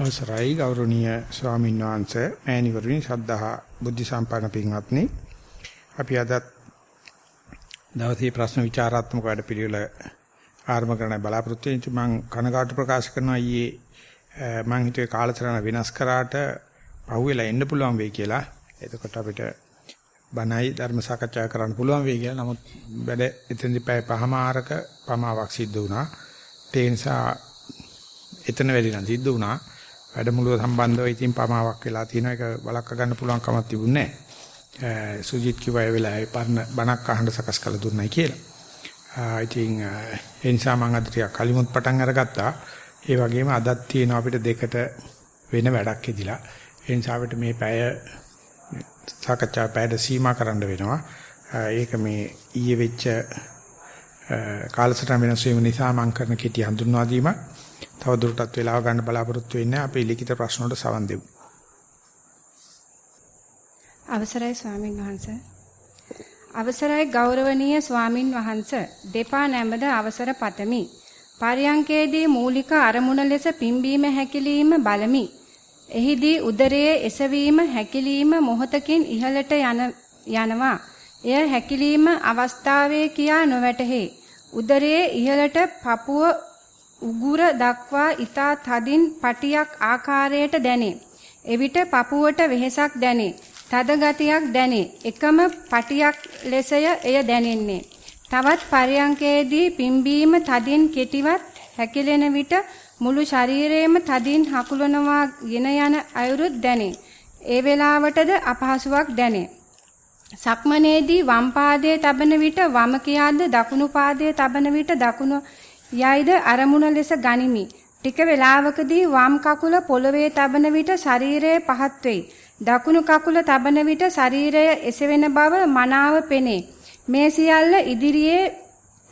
අවසරයි ගෞරවනීය ස්වාමීන් වහන්සේ මෑණිවරුනි සද්ධා බුද්ධ සම්පන්න පින්වත්නි. අපි අද දවසේ ප්‍රශ්න විචාරාත්මක වැඩ පිළිවෙල ආරම්භ කරන්න බලාපොරොත්තු වෙච්ච මම කනගාටු ප්‍රකාශ කරනවා ඊයේ මම හිතුවේ කාලසටහන වෙනස් කරාට පහුවෙලා එන්න පුළුවන් වෙයි කියලා. එතකොට අපිට බණයි ධර්ම සාකච්ඡා කරන්න පුළුවන් වෙයි කියලා. නමුත් වැඩ එතෙන්දි පැය පහමාරක පමාවක් සිද්ධ වුණා. ඒ නිසා එතන වැඩි නම් සිද්ධ වුණා. වැඩමුළුව සම්බන්ධව ඉතින් පමාවක් වෙලා තියෙනවා ඒක බලක්ක ගන්න පුළුවන් කමක් තිබුණේ නැහැ. සුජිත් කිව්වා ඒ වෙලාවේ පරණ බණක් අහන්න සකස් කළ දුන්නයි කියලා. ඉතින් ඒ නිසා මම අද ටිකක් කලිමුත් පටන් අරගත්තා. ඒ වගේම අදත් තියෙන අපිට දෙකට වෙන වැඩක් ඉදිලා. ඒ නිසා අපිට මේ පැය සාකච්ඡා පැයට සීමා කරන්න වෙනවා. ඒක මේ ඊයේ වෙච්ච කාලසටහන වෙනස් වීම නිසා මම කරන කෙටි හඳුන්වා දීමක්. තව දුරටත් වෙලාව ගන්න බලාපොරොත්තු වෙන්නේ අපි ලිඛිත ප්‍රශ්න වලට සවන් දෙමු. අවසරයි ස්වාමින් වහන්සේ. අවසරයි ගෞරවනීය ස්වාමින් වහන්සේ. දෙපා නැමද අවසර පතමි. පරියංකේදී මූලික අරමුණ ලෙස පිම්බීම හැකිලිම බලමි. එහිදී උදරයේ එසවීම හැකිලිම මොහතකින් ඉහළට යන යනවා. එය හැකිලිම අවස්ථාවේ කියා නොවැටහි. උදරයේ ඉහළට පපුව උගුර දක්වා ඊතා තදින් පටියක් ආකාරයට දැනේ. එවිට පපුවට වෙහෙසක් දැනේ. තද ගතියක් දැනේ. එකම පටියක් ලෙසය එය දැනෙන්නේ. තවත් පරියංකයේදී පිම්බීම තදින් කෙටිවත් හැකිලෙන විට මුළු ශරීරයම තදින් හකුලනවා ගෙන යන අයුරුත් දැනේ. ඒ වේලාවටද අපහසුාවක් දැනේ. සක්මනේදී වම් පාදයේ තබන විට වම කියාද දකුණු පාදයේ තබන විට දකුණු යයිද අරමුණ ලෙස ගනිමි. ටික වේලාවකදී වම් කකුල පොළවේ තබන විට ශරීරය පහත් වෙයි. දකුණු කකුල තබන විට ශරීරය එසවෙන බව මනාව පෙනේ. මේ සියල්ල ඉදිරියේ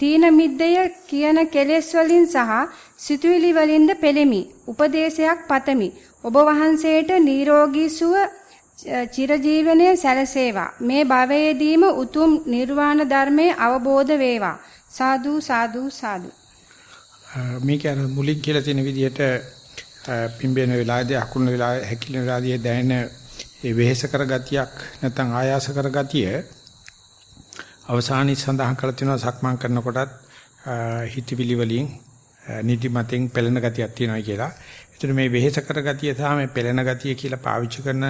තීන මිද්දය කියන කෙලෙස් වලින් සහ සිතුවිලි වලින්ද පෙළෙමි. උපදේශයක් පතමි. ඔබ වහන්සේට නිරෝගී සුව චිරජීවනයේ සැලසේවා. මේ භවයේදීම උතුම් නිර්වාණ ධර්මයේ අවබෝධ වේවා. සාදු සාදු සාදු. මේක අර මුලින් කියලා තියෙන විදිහට පිම්බෙන වෙලාවේදී අකුණු වෙලාවේ හැකිලෙන වෙලාවේදී දැනෙන ඒ වෙහෙස කර ගතියක් නැත්නම් ආයාස කර ගතිය අවසානයේ සඳහන් කරලා තියෙනවා සක්මන් කරනකොටත් හිතවිලි වලින් නිදිමතෙන් පෙළෙන ගතියක් තියෙනවා කියලා. ඒතර මේ වෙහෙස කර ගතිය සහ මේ පෙළෙන ගතිය කියලා පාවිච්චි කරන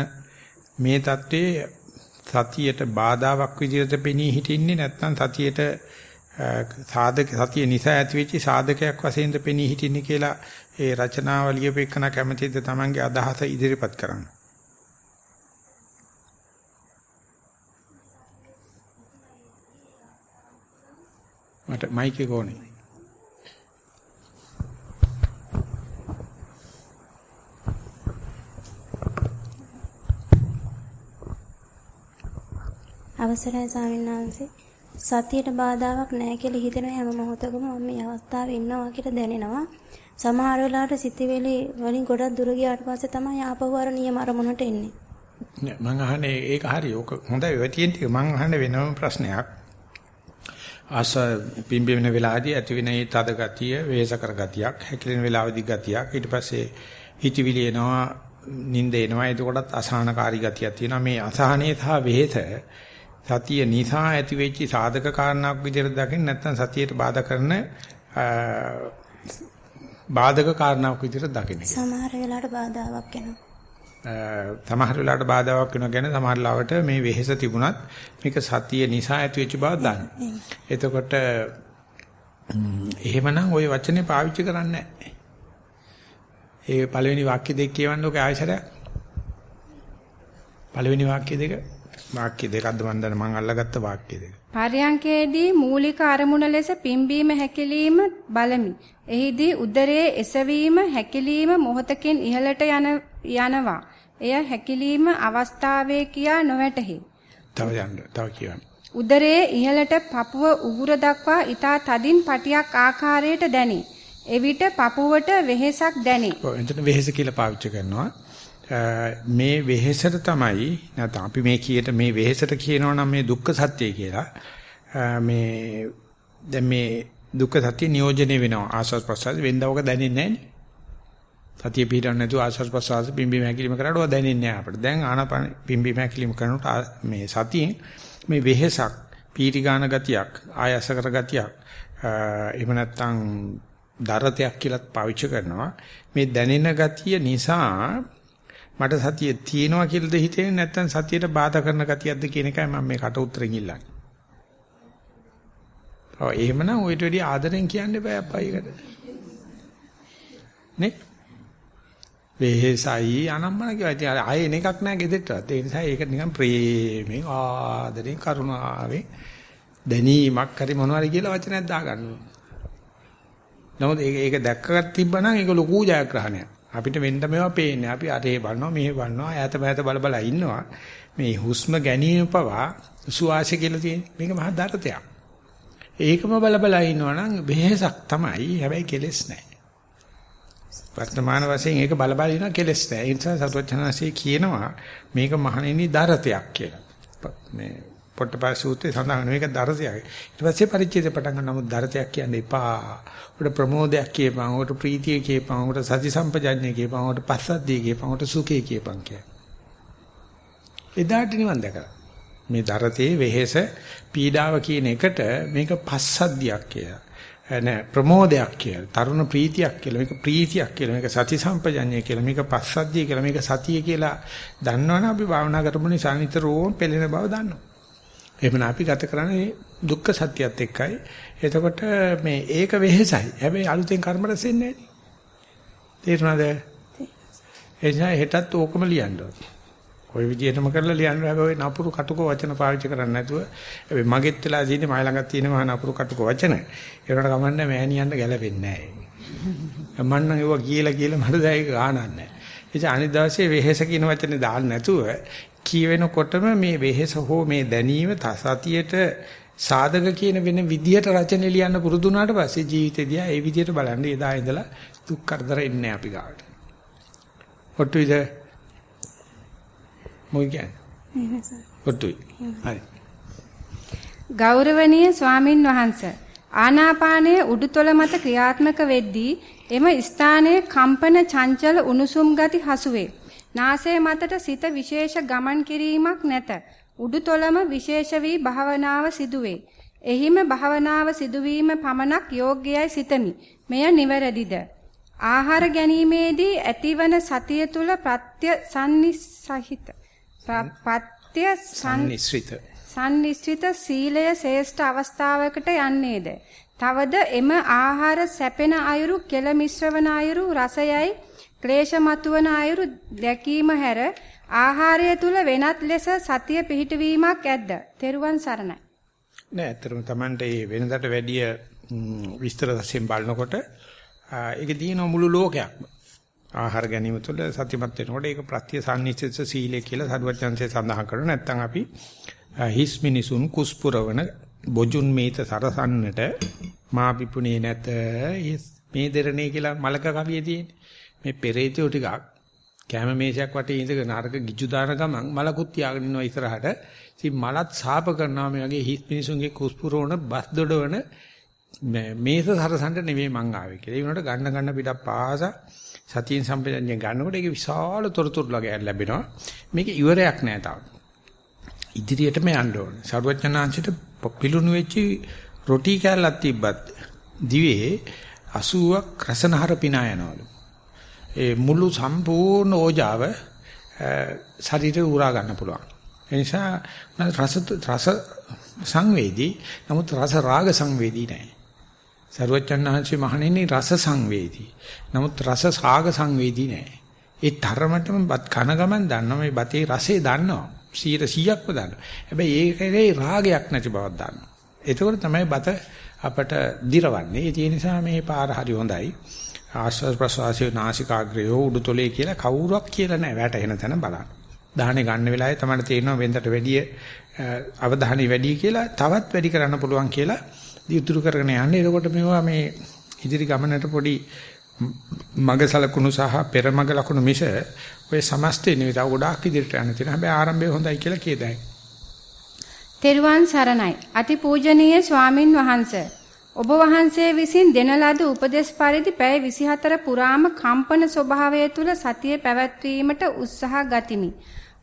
මේ தત્ත්වයේ සතියට බාධාවක් විදිහට පෙනී හිටින්නේ නැත්නම් සතියට සාධක සතිය නිසා ඇතිවෙච්ච සාධකයක් වශයෙන්ද පෙනී හිටින්නේ කියලා ඒ රචනාව ලියපෙකන කැමැතිද Tamange අදහස ඉදිරිපත් කරන්න. මට මයික් එක ඕනේ. අවසරයි ස්වාමීන් වහන්සේ සතියට බාධාවක් නැහැ කියලා හිතෙන හැම මොහොතකම මම මේ අවස්ථාවේ ඉන්නවා කියලා දැනෙනවා. සමහර වෙලාවට සිතිවිලි වලින් ගොඩක් දුර ගියාට පස්සේ තමයි ආපහු අර නියම අරමුණට එන්නේ. නෑ මං අහන්නේ ඒක හරි. ඕක හොඳයි ඔය තියෙන ටික මං අහන්නේ වෙනම ප්‍රශ්නයක්. ආස පිම්බෙන වෙලාවදී ඇති වෙන ඒ තද ගතිය, වේස කර ගතියක්, හැකිලෙන වෙලාවදී ගතියක්. ඊට පස්සේ හිතවිලි එනවා, නිින්ද එනවා. එතකොටත් අසහනකාරී ගතියක් තියෙනවා. මේ අසහනේ සහ වෙහෙස සතිය නිසා ඇති වෙච්ච සාධක කාරණාවක් විදිහට දකින්න නැත්නම් සතියට බාධා කරන බාධක කාරණාවක් විදිහට දකින්න. සමහර වෙලාවට බාධාවක් එනවා. සමහර වෙලාවට බාධාවක් වෙනවා කියන්නේ සමහර ලාවට මේ වෙහෙස තිබුණත් මේක සතිය නිසා ඇති වෙච්ච බව දන්න. එතකොට එහෙමනම් ওই වචනේ පාවිච්චි කරන්නේ නැහැ. ඒ පළවෙනි වාක්‍ය දෙක කියවන්න ඕක ආයශරයක්. පළවෙනි වාක්‍ය දෙක වාක්‍ය දෙකක්ද මන් දන්න මං අල්ලගත්ත වාක්‍ය දෙක. පර්යංකේදී මූලික අරමුණ ලෙස පිම්බීම හැකිලිම බලමි. එහිදී උදරයේ එසවීම හැකිලිම මොහතකින් ඉහළට යන යනවා. එය හැකිලිම අවස්ථාවේ කියා නොවැටහි. තව යන්න තව කියන්න. උදරයේ ඉහළට පපුව උගුර දක්වා ඊතා තදින් පටියක් ආකාරයට දැනේ. එවිට පපුවට වෙහෙසක් දැනේ. ඔව් එතන වෙහෙස කියලා පාවිච්චි කරනවා. මේ වෙහෙසට තමයි නැත්නම් අපි මේ කීයට මේ වෙහෙසට කියනවා නම් මේ දුක්ඛ සත්‍ය කියලා මේ දැන් මේ දුක්ඛ සත්‍ය නියෝජනය වෙනවා ආස්වාද ප්‍රසාර වෙන්දවක දැනෙන්නේ නැහැ සතිය පිටවන්න නැතුව ආශ්වාස ප්‍රශ්වාස පිම්බීම හැකිලිම කරාට දැනෙන්නේ නැහැ අපිට. දැන් ආනාපාන පිම්බීම හැකිලිම කරනකොට මේ සතියෙන් මේ වෙහෙසක් පීටි ගාන ගතියක් ආයස කර ගතියක් එහෙම නැත්නම් දරතයක් කියලා පාවිච්චි කරනවා. මේ දැනෙන ගතිය නිසා මට සතිය තියෙනවා කියලාද හිතෙන්නේ නැත්නම් සතියට බාධා කරන ගතියක්ද කියන එකයි මම මේ කට උත්තරෙන් ඉල්ලන්නේ. ඔව් එහෙමනම් ඔයිට වැඩි ආදරෙන් කියන්න බෑ අප්පයිකට. නේ? වෙහෙසයි අනම්මන කියවා. ඉතින් ආයේ එන එකක් නෑ ගෙදරටවත්. ඒ නිසා ඒක නිකන් ප්‍රේමෙන් ආදරෙන් කරුණාවෙන් දැනීමක් හරි මොනවාරි කියලා වචනයක් දාගන්නවා. නමුත් ඒක ඒක දැක්කගත් තිබ්බනම් ඒක ලොකු ජයග්‍රහණයක්. අපිට වෙන්න මේවා පේන්නේ. අපි අරේ බලනවා මෙහෙ බලනවා ඈත මෑත බල බල ඉන්නවා. මේ හුස්ම ගැනීම පවා සුවාසය කියලා තියෙන්නේ. මේක මහා දරතයක්. ඒකම බල බල ඉන්නවා නම් වෙහෙසක් තමයි. හැබැයි කෙලෙස් නැහැ. වර්තමාන වශයෙන් ඒක බල බල ඉන්න කෙලස් නැහැ. ඒ නිසා සතුටචනanse කියනවා මේක මහණෙනි දරතයක් කියලා. මේ පොට්ටපාය සූත්‍රයේ සඳහන් මේක දරතයක්. ඊට පස්සේ පරිච්ඡේදය පටන් ගන්න නමුත් දරතයක් කියන්න එපා. උඩ ප්‍රමෝදයක් කියපන්, උඩ ප්‍රීතිය කියපන්, උඩ සති සම්පජඤ්ඤය කියපන්, උඩ පස්සද්ධිය කියපන්, උඩ සුඛය කියපන් කිය. එදාට නිවන් දැකලා. මේ දරතේ වෙහෙස පීඩාව කියන එකට මේක පස්සද්ධියක් කියලා. නෑ ප්‍රමෝදයක් කියලා තරුණ ප්‍රීතියක් කියලා මේක ප්‍රීතියක් කියලා මේක සති සම්පජඤ්ඤය කියලා මේක පස්සද්ධිය කියලා මේක සතිය කියලා දන්නවනේ අපි භාවනා කරපු නිසා නිතරම පෙළෙන බව දන්නවා. එහෙමනම් අපි ගත කරන්නේ දුක්ඛ සත්‍යයත් එක්කයි. එතකොට මේ ඒක වෙහෙසයි. හැබැයි අලුතෙන් කර්ම රැස් වෙන්නේ නැහැ. තේරුණාද? එනිසා හෙටත් ඕකම ලියන්න ඕනේ. ওই විදිහටම කරලා ලියන්න හැබැයි නපුරු කටුක වචන පාවිච්චි කරන්නේ නැතුව හැබැයි මගෙත් වෙලා තියෙන්නේ මයි ළඟත් තියෙන මහා නපුරු කටුක වචන. ඒකට කමන්නේ මෑණියන්ට ගැලපෙන්නේ නැහැ. මන්නම් ඒවා කියලා කියලා මට දැයි ගානක් නැහැ. ඒ අනිත් දවසේ වෙහෙස කියන වචනේ දාන්න නැතුව කියවෙනකොටම මේ වෙහෙස හෝ මේ දැනීම සතියට සාධක කියන වෙන විදියට රචනෙ ලියන්න පුරුදු වුණාට පස්සේ ජීවිතේදී ඒ විදියට බලන්න එදා ඉඳලා දුක් කරදර එන්නේ අපි ගාවට. ඔට්ටුයිද මොකද කියන්නේ? ඔට්ටුයි. හරි. ගෞරවනීය ස්වාමින් වහන්සේ ආනාපානයේ උඩුතොල මත ක්‍රියාත්මක වෙද්දී එම ස්ථානයේ කම්පන චංචල උණුසුම් ගති හසුවේ. නාසය මතට සිත විශේෂ ගමන් කිරීමක් නැත. උඩුතොලම විශේෂ වී භාවනාව සිදුවේ. එහිම භාවනාව සිදුවීම පමණක් යෝග්‍යයි සිතමි. මෙය නිවැරදිද? ආහාර ගැනීමේදී ඇතිවන සතිය තුල ප්‍රත්‍ය සම්නිසහිත පත්‍ය සම්නිශ්‍රිත සම්නිශ්‍රිත සීලය ශ්‍රේෂ්ඨ අවස්ථාවකට යන්නේද? තවද එම ආහාර සැපෙන අයුරු කෙල මිශ්‍රවන අයුරු රසයයි ක්ලේශ මතුවන අයුරු දැකීම හැර ආහාරය තුල වෙනත් ලෙස සතිය පිහිටවීමක් ඇද්ද? තෙරුවන් සරණයි. නෑ, ඇත්තටම Tamante මේ වෙනදට වැඩිය විස්තර වශයෙන් බලනකොට ඒක දින මුළු ලෝකයක්ම ආහාර ගැනීම තුළ සතිමත් වෙනකොට ඒක ප්‍රත්‍ය සම්නිශ්චිත සීලය කියලා සරුවචන්සේ සඳහන් කරනවා. නැත්නම් අපි හිස් මිනිසුන් කුස්පුරවන බොජුන් මේත සරසන්නට මා පිපුණේ නැත. මේ දෙරණේ කියලා මලක කවියේ තියෙන්නේ. මේ පෙරේතයෝ ටිකක් කැම මේසයක් වටේ ඉඳගෙන අරක ගිජු දාන ගමන් මලකුත් තියාගෙන ඉන්නවා ඉස්සරහට. ඉතින් මලත් සාප කරනවා මේ වගේ හිස් මිනිසුන්ගේ කුස්පුරවන බස් දොඩවන මේස සරසන්න නෙමෙයි මං ආවේ කියලා. ඒ වුණාට ගන්න ගන්න පිටක් පාසා සතියෙන් සම්පජන්‍ය ගන්නකොට ඒක විශාල තොරතුරු ලැබෙනවා. මේක ඉවරයක් නෑ තාම. ඉදිරියටම යන්න ඕනේ. සරුවචනාංශයට පිලුණු වෙච්චි රොටි කෑල්ලක් තිබ්බත් දිවේ 80ක් රසනහර පිනා යනවලු. ඒ මුළු සම්පූර්ණ ඕජාව ශරීරේ උරා ගන්න පුළුවන්. ඒ නිසා රස රස සංවේදී නමුත් රස රාග සංවේදී නැහැ. සරුවචනාංශේ මහණෙනි රස සංවේදී. නමුත් රස සාග සංවේදී නෑ. ඒ තරමටම බත් කන ගමන් දන්නවා මේ බතේ රසය දන්නවා. 100%ක්ම දන්නවා. හැබැයි ඒකේ රාගයක් නැති බවක් දන්නවා. එතකොට තමයි බත අපට දිරවන්නේ. ඒ නිසා මේ පාර හරි හොඳයි. ආශ්වාස ප්‍රශ්වාසයේ නාසිකාග්‍රය උඩුතොලේ කියලා කවුරුවක් කියලා නෑ වැටෙන තැන බලන්න. දාහනේ ගන්න වෙලාවේ තමයි තේරෙනවා වෙනදට වැඩිය අවධානය වැඩි කියලා තවත් වැඩි කරන්න පුළුවන් කියලා දියුතුරු කරගෙන යන්නේ. එතකොට මේවා මේ ඉදිරි ගමනට පොඩි මග සලකුණු සහ පෙර මග ලකුණු මිස ඔය සමස්තේ නෙවෙයි තව ගොඩාක් ඉදිරියට යන්න තියෙනවා. හැබැයි ආරම්භය හොඳයි කියලා කියදයි. තෙරුවන් සරණයි. අතිපූජනීය ස්වාමින් වහන්සේ. ඔබ වහන්සේ විසින් දෙන ලද උපදේශ පරිදි පැය 24 පුරාම කම්පන ස්වභාවය තුල සතිය පැවැත්වීමට උත්සාහ ගතිමි.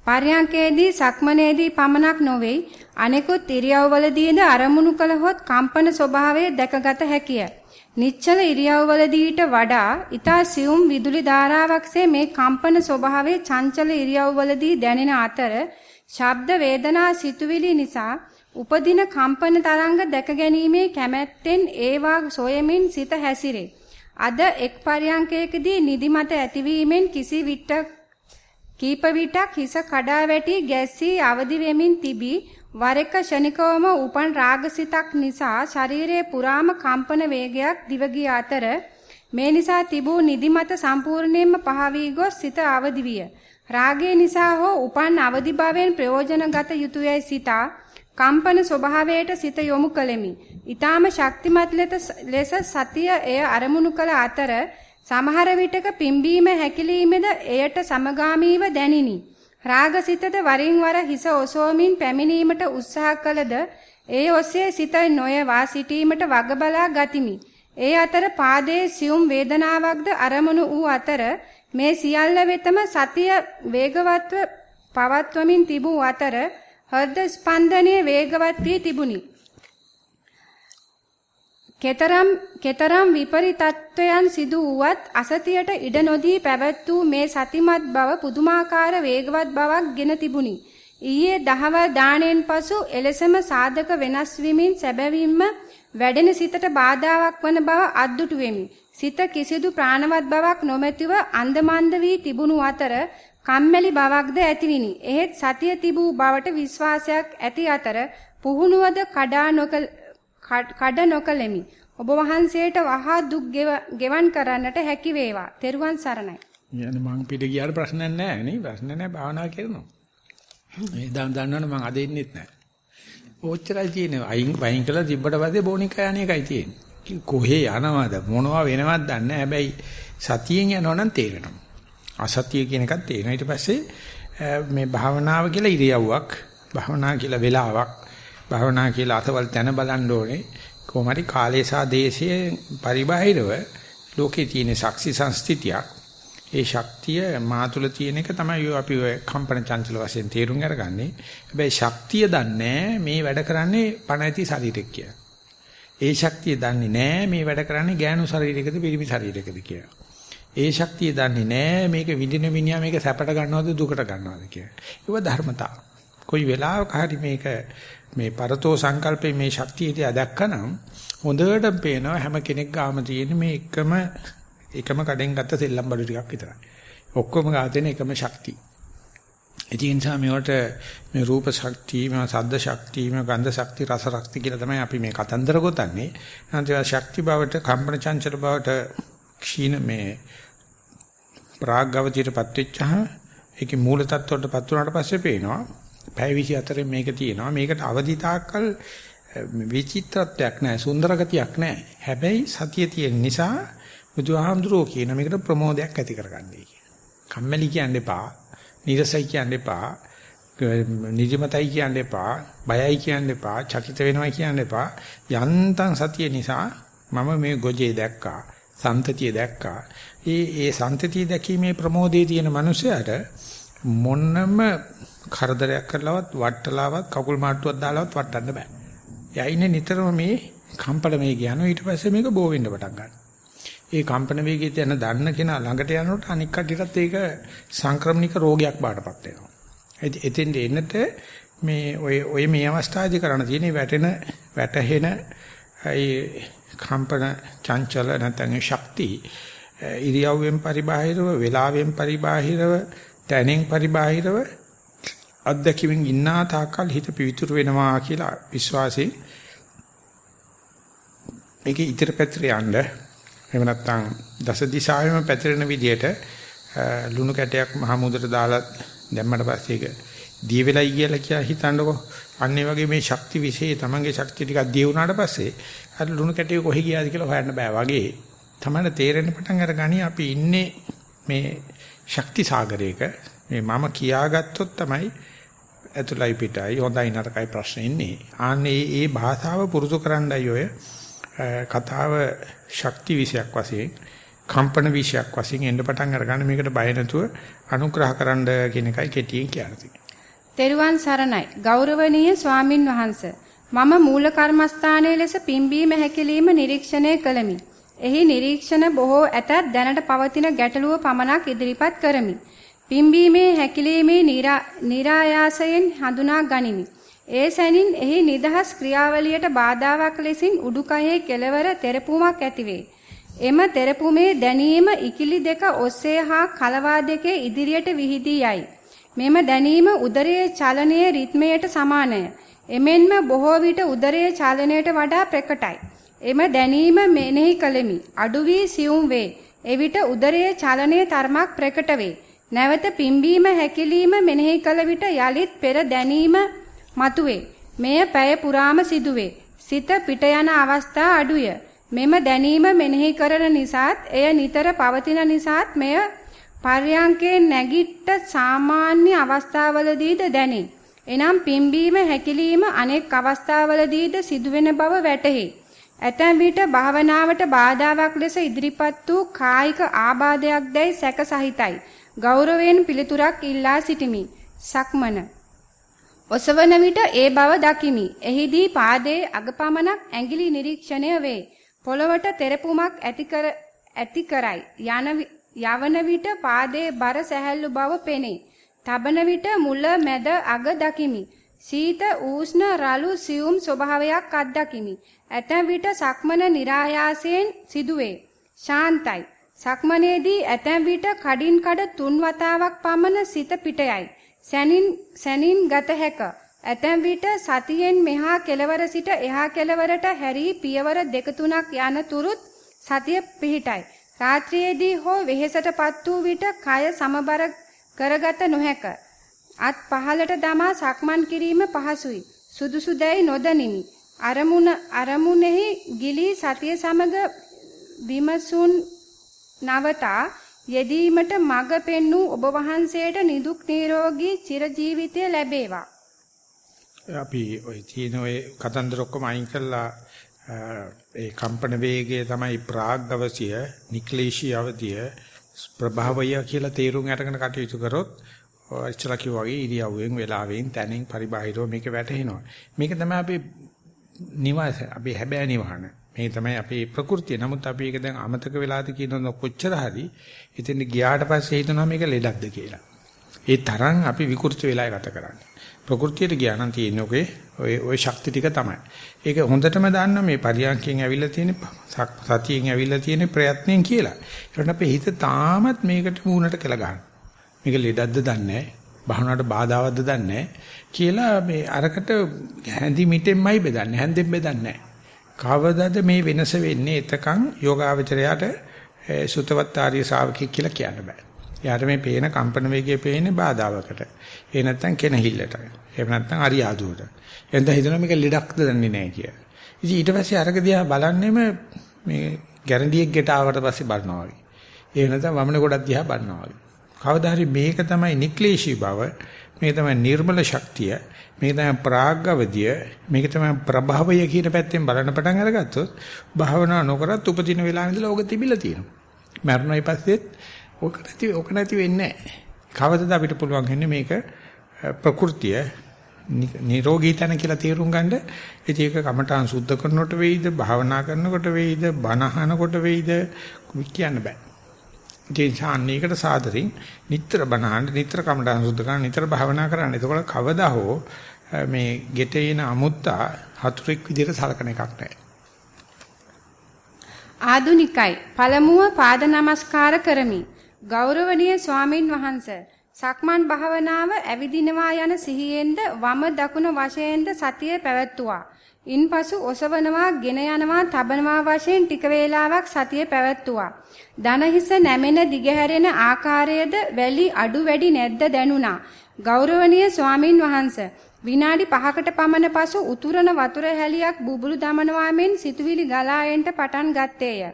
පර්යංකයේදී සක්මනේදී පමණක් නොවේ අනෙකුත් ඉරියව්වලදීද අරමුණු කළහොත් කම්පන ස්වභාවය දැකගත හැකිය. නිශ්චල ඉරියව්වලදීට වඩා ඊතා සියුම් විදුලි ධාරාවක්සේ මේ කම්පන ස්වභාවයේ චංචල ඉරියව්වලදී දැනෙන අතර ශබ්ද වේදනා සිතුවිලි නිසා උපදින කම්පන තරංග දැක ගැනීමේ කැමැත්තෙන් ඒවා සොයමින් සිත හැසිරේ. අද එක් පරියංකයකදී නිදිමත ඇතිවීමෙන් කිසි විටක් කීප විටක් හිස කඩා වැටි ගැස්සී අවදි වෙමින් තිබී වර එක ෂණිකවම උපන් රාගසිතක් නිසා ශරීරයේ පුරාම කම්පන වේගයක් දිවගිය අතර මේ නිසා තිබූ නිදිමත සම්පූර්ණයෙන්ම පහ වී ගොස් සිත අවදි විය. රාගය නිසා හෝ උපන් අවදිභාවයෙන් ප්‍රයෝජනගත යුතුයයි සිතා කම්පන ස්වභාවයට සිත යොමු කළෙමි. ඊටාම ශක්තිමත් ලෙස සතිය එය අරමුණු කළ අතර සමහර විටක පිම්බීම හැකිලීමේද එයට සමගාමීව දැනිනි. රාගසිතද වරින් වර හිස ඔසවමින් පැමිණීමට උත්සාහ කළද ඒ ඔස්සේ සිත නොයවා සිටීමට වග බලා ගතිමි. ඒ අතර පාදයේ සියුම් වේදනාවක්ද අරමුණු වූ අතර මේ සියල්ල වෙතම සතිය වේගවත්ව පවත්වමින් තිබූ අතර හෘද ස්පන්දනයේ වේගවත් වී තිබුණි. කෙතරම් කෙතරම් විපරිතත්වයන් සිදු වුවත් අසතියට ඉඩ නොදී පැවැත් වූ මේ සතිමත් බව පුදුමාකාර වේගවත් බවක් ගෙන තිබුණි. ඊයේ දහවල් දාණයෙන් පසු එලෙසම සාධක වෙනස් වීමෙන් සැබවින්ම වැඩෙන සිතට බාධාවක් වන බව අද්දුටු වෙමි. සිත කිසිදු ප්‍රාණවත් බවක් නොමැතිව අන්දමන්ද වී තිබුණු අතර කම්මැලි බවක්ද ඇතිවිනි. එහෙත් සතිය තිබූ බවට විශ්වාසයක් ඇති අතර පුහුණුවද කඩා නොකළ කඩ නොකලෙමි. ඔබ වහන්සේට වහා දුක් ගෙවන් කරන්නට හැකි වේවා. තෙරුවන් සරණයි. يعني මං පිට ගියාට ප්‍රශ්නයක් නැහැ නේ. ප්‍රශ්න නැහැ භාවනා කරනවා. මේ දන් දන්නවනේ මං අද ඉන්නෙත් නැහැ. ඕච්චරයි තියෙන්නේ. අයින් වයින් කළා තිබ්බට පස්සේ බෝනිකා යන එකයි තියෙන්නේ. කොහේ යනවද මොනවා වෙනවද දන්නේ නැහැ. හැබැයි සතියෙන් යනවනම් තේරෙනවා. අසතිය කියන එකත් තේරෙනවා. ඊට පස්සේ මේ භාවනාව කියලා ඉරියව්වක්, භාවනා කියලා වෙලාවක්, භාවනා කියලා අතවල් තැන බලන්න ඕනේ. කොහොම හරි කාලය සහ දේශයේ පරිබාහිරව ලෝකේ තියෙන ශක්ති සංස්තිතියක්. ඒ ශක්තිය මා තුළ තියෙන එක තමයි අපි ඔය කම්පන චංචල වශයෙන් තේරුම් අරගන්නේ. හැබැයි ශක්තිය දන්නේ මේ වැඩ කරන්නේ පණ ඇති ශරීරයක් කියලා. ඒ ශක්තිය දන්නේ නැහැ මේ වැඩ කරන්නේ ගෑනු ශරීරයකද පිරිමි ශරීරයකද කියලා. ඒ ශක්තිය දන්නේ නැහැ මේක විඳින මිනිහා මේක සැපට ගන්නවද දුකට ගන්නවද කියලා. ඒක ධර්මතා. කොයි වෙලාවක හරි මේක මේ පරතෝ සංකල්පේ මේ ශක්තිය දිහා දැක්කනම් හොඳට පේනවා හැම කෙනෙක් ගාම තියෙන මේ එකම එකම කඩෙන් ගත්ත සෙල්ලම් බඩු ටිකක් විතරයි. ඔක්කොම ගාතෙන එකම ශක්තිය. ඒ නිසා මේවට මේ රූප ශක්තිය, මේ ශබ්ද ශක්තිය, මේ ගන්ධ ශක්තිය, රස ශක්තිය කියලා තමයි අපි මේ කතන්දර ගොතන්නේ. නැත්නම් ශක්ති බවට, කම්පන චංචල බවට ක්ෂීණ මේ ප්‍රාග්ගවතියටපත් වෙච්චහම ඒකේ මූල තත්ත්වයටපත් වුණාට පස්සේ පේනවා පැය 24 මේක තියෙනවා. මේකට අවදි තාක්කල් විචිත්‍රත්වයක් නැහැ, සුන්දර ගතියක් නැහැ. හැබැයි සතිය තියෙන නිසා බුදුහාමුදුරෝ කියන මේකට ප්‍රමෝදයක් ඇති කරගන්නයි කියන. කම්මැලි කියන්න එපා, නිරසයි කියන්න එපා, නිදිමතයි කියන්න එපා, බයයි කියන්න එපා, චකිත වෙනවා කියන්න එපා. යන්තම් සතිය නිසා මම මේ ගොජේ දැක්කා, සම්තතිය දැක්කා. ඒ ඒ සම්තතිය දැකීමේ ප්‍රමෝදයේ තියෙන මනුස්සයාට මොන්නම කරදරයක් කරලවත් වට්ටලාවත් කකුල් මාට්ටුවක් දාලවත් වටන්න බෑ. එයා ඉන්නේ නිතරම මේ කම්පන වේගය යනවා ඊට පස්සේ මේක බෝ වෙන්න පටන් ගන්නවා. ඒ කම්පන වේගයට යන දන්න කෙනා ළඟට යනකොට අනික් කටියටත් ඒක සංක්‍රමණික රෝගයක් බාටපත් වෙනවා. එතෙන්ට එන්නට මේ ඔය ඔය මේ අවස්ථාවේදී කරන්න තියෙන්නේ වැටෙන වැටහෙන ඒ කම්පන චංචල නැත්නම් ශක්ති ඉරියව්වෙන් පරිබාහිරව වෙලාවෙන් පරිබාහිරව තැනෙන් පරිබාහිරව අත්දැකීමෙන් ඉන්නා තාකල් හිත පිවිතුරු වෙනවා කියලා විශ්වාසයෙන් මේකේ ඉතර පැත්‍ර යන්න. එහෙම නැත්නම් දස දිශාවෙම පැතිරෙන විදියට ලුණු කැටයක් මහ මුදට දාලා දැම්මට පස්සේ ඒක දී වෙලයි කියලා කියලා හිතන්නකෝ. අන්න ඒ වගේ මේ ශක්ති විශේෂ තමන්ගේ ශක්තිය ටිකක් දී වුණාට පස්සේ අර ලුණු කැටේ කොහෙ ගියාද කියලා හොයන්න බෑ වගේ. තමයි තේරෙන්න පටන් අරගනි අපි ඉන්නේ මේ ශක්ති සාගරයක මේ මම කියාගත්තොත් තමයි ඇතුළයි පිටයි හොඳයි නරකයි ප්‍රශ්නේ ඉන්නේ. ආන්නේ ඒ භාෂාව පුරුදු කරන්නයි ඔය කතාව ශක්ති විෂයක් වශයෙන් කම්පන විෂයක් වශයෙන් එන්න පටන් අරගන්න මේකට බය නැතුව අනුග්‍රහ කරන්න කියන එකයි කෙටියෙන් කියන්නේ. තෙරුවන් සරණයි ගෞරවනීය ස්වාමින් වහන්සේ මම මූල කර්මස්ථානයේ ලෙස පිම්බීම හැකිලිම නිරීක්ෂණය කළමි. එහි නිරීක්ෂණ බොහෝ ඇතත් දැනට පවතින ගැටලුව පමණක් ඉදිරිපත් කරමි. පිම්බීමේ හැකිලීමේ નિરાයාසයෙන් හඳුනා ගනිමි. ඒ සැනින් එහි නිදහස් ක්‍රියාවලියට බාධාවක් ලෙසින් උඩුකයේ කෙළවර තෙරපුමක් ඇතිවේ. එම තෙරපුමේ දැනීම ඉකිලි දෙක ඔස්සේ හා කලවා දෙකේ ඉදිරියට විහිදී යයි. මෙම දැනීම උදරයේ චලනයේ රිද්මයට සමානය. එමෙන්ම බොහෝ විට උදරයේ චලනයට වඩා ප්‍රකටයි. එම දැනීම මෙනෙහි කළෙමි. අඩු වී සියුම් වේ. එවිට උදරයේ චලනයේ තරමක් ප්‍රකට වේ. නැවත පිම්බීම හැකිලිම මෙනෙහි කළ විට යලිත් පෙර දැනීම මතුවේ. මෙය පැය පුරාම සිදුවේ. සිත පිට යන අවස්ථා අඩුය. මෙම දැනීම මෙනෙහි කරන නිසාත් එය නිතර පවතින නිසාත් මෙය පර්යංකේ නැගිට්ට සාමාන්‍ය අවස්ථාවලදීද දැනේ. එනම් පිම්බීම හැකිලිම අනෙක් අවස්ථාවලදීද සිදුවෙන බව වැටහි. ඇතැම් විට භාවනාවට බාධාවක් ලෙස ඉදිරිපත් වූ කායික ආබාධයක් දැයි සැක සහිතයි. ගෞරවයෙන් පිළිතුරක් ඉල්ලා සිටිමි. සක්මන. ඔසවන විට ඒ බව දකිමි. එහිදී පාදයේ අගපමණක් ඇඟිලි නිරීක්ෂණය වේ. පොළවට තෙරපුමක් ඇති කර ඇති කරයි. යන යවන විට පාදයේ බර සැහැල්ලු බව පෙනේ. තබන විට මුල මැද අග දකිමි. සීත ඌෂ්ණ රළු සියුම් ස්වභාවයක් අත්දකිමි. ඇතැම් විට සක්මන નિરાයාසයෙන් සිදුවේ. ශාන්තයි. සක්මනේදී ඇතැම් විට කඩින් කඩ තුන් වතාවක් පමණ සිත පිටයයි. සැනින් සැනින් ගත හැක. ඇතැම් විට සතියෙන් මෙහා කෙලවර සිට එහා කෙලවරට හැරී පියවර දෙක තුනක් යන තුරුත් සතිය පිහිටයි. රාත්‍රියේදී හෝ වෙහෙසටපත් වූ විට කය සමබර කරගත නොහැක. අත් පහලට දමා සක්මන් කිරීම පහසුයි. සුදුසු දැයි නොදනිමි. අරමුණ අරමුණෙහි ගිලී සතිය සමග විමසුන් නවතා යෙදීමට මඟ පෙන්වූ ඔබ වහන්සේට නිදුක් නිරෝගී චිරජීවිතය ලැබේවා. අපි ওই තියෙන ওই කතන්දර ඔක්කොම අයින් කළා ඒ කම්පන වේගය තමයි ප්‍රාග්ගවසිය නික්ලේශී අවධිය ප්‍රභාවය කියලා තේරුම් අරගෙන කටයුතු කරොත් ඉස්සලා කිව්වා වගේ ඉරියව්වෙන් වෙලාවෙන් තැනින් පරිබාහිරව මේක වැටහෙනවා. මේක තමයි අපි නිවාස අපි හැබෑ නිවහන. මේ තමයි අපේ ප්‍රകൃතිය. නමුත් අපි ඒක දැන් අමතක වෙලාද කියනවා කොච්චර හරි එතෙන් ගියාට පස්සේ හිතනවා මේක ලෙඩක්ද කියලා. ඒ තරම් අපි විකෘති වෙලා ගත කරන්නේ. ප්‍රകൃතියට ගියා නම් තියෙන ඔකේ ඔය ඔය ශක්ති ටික තමයි. ඒක හොඳටම දන්න මේ පරියන්කෙන් ඇවිල්ලා තියෙන සතියෙන් ඇවිල්ලා තියෙන ප්‍රයත්නයෙන් කියලා. ඒකට අපේ හිත තාමත් මේකට මූණට කියලා ගන්න. මේක ලෙඩක්ද දන්නේ නැහැ. භාවනාවට බාධාවත්ද දන්නේ කියලා මේ අරකට හැඳි මිටෙන්මයි බෙදන්නේ. හැන්දෙන් බෙදන්නේ කවදද මේ වෙනස වෙන්නේ? එතකන් යෝගාවචරයට සුතවත් ආර්ය ශාවකෙක් කියලා කියන්න බෑ. යාට මේ පේන කම්පන වේගයේ පේන්නේ බාධාවකට. ඒ නැත්තම් කෙනහිල්ලට. එහෙම නැත්තම් අරියාදුවට. එතෙන් හිතනවා මේක ලෙඩක්ද දන්නේ නැහැ කියලා. ඉතින් ඊට පස්සේ අරක දිහා බලන්නෙම මේ ගැරන්ඩියෙක් ගෙට ආවට පස්සේ බලනවා වගේ. ඒ නැත්තම් වමන ගොඩක් දිහා බලනවා වගේ. කවදා හරි මේක තමයි නික්ලේශී බව, මේක තමයි නිර්මල ශක්තිය, මේක තමයි ප්‍රාග්ගවදිය, මේක තමයි ප්‍රභවය කියන පැත්තෙන් බලන්න පටන් අරගත්තොත් භාවනා නොකරත් උපදින වෙලාවෙ ඉඳලා ඕක තිබිලා තියෙනවා. මරණයි පස්සෙත් ඕක නැති ඕක නැති වෙන්නේ නැහැ. කවදද අපිට පුළුවන් වෙන්නේ මේක ප්‍රകൃතිය නිරෝගී තන කියලා තේරුම් ගන්න ඒක කමඨාන් සුද්ධ කරනකොට වෙයිද භාවනා කරනකොට වෙයිද බණ අහනකොට වෙයිද කියන්න බෑ. ඒ ඡාන්නයකට සාදරින් නිතර බණ අහන්න නිතර කමඨාන් සුද්ධ කරන නිතර භාවනා කරන්න. එතකොට කවදා හෝ මේ ගෙටේන අමුත්තා හතුරෙක් විදිහට සලකන එකක් නැහැ. ආදුනිකයි පළමුව පාද නමස්කාර කරමි. ගෞරවනීය ස්වාමින් වහන්සේ සක්මන් භාවනාව ඇවිදිනවා යන සිහියෙන්ද වම දකුණ වශයෙන්ද සතිය පැවැත්තුවා. ඉන්පසු ඔසවනවා, ගෙන යනවා, තබනවා වශයෙන් ටික වේලාවක් සතිය පැවැත්තුවා. දන හිස නැමෙන දිගහැරෙන ආකාරයේද වැලි අඩු වැඩි නැද්ද දැනුණා. ගෞරවනීය ස්වාමින් වහන්සේ විනාඩි 5කට පමණ පසු උතුරන වතුර හැලියක් බුබුලු දමනවා මෙන් සිතුවිලි ගලා එන්න පටන් ගත්තේය.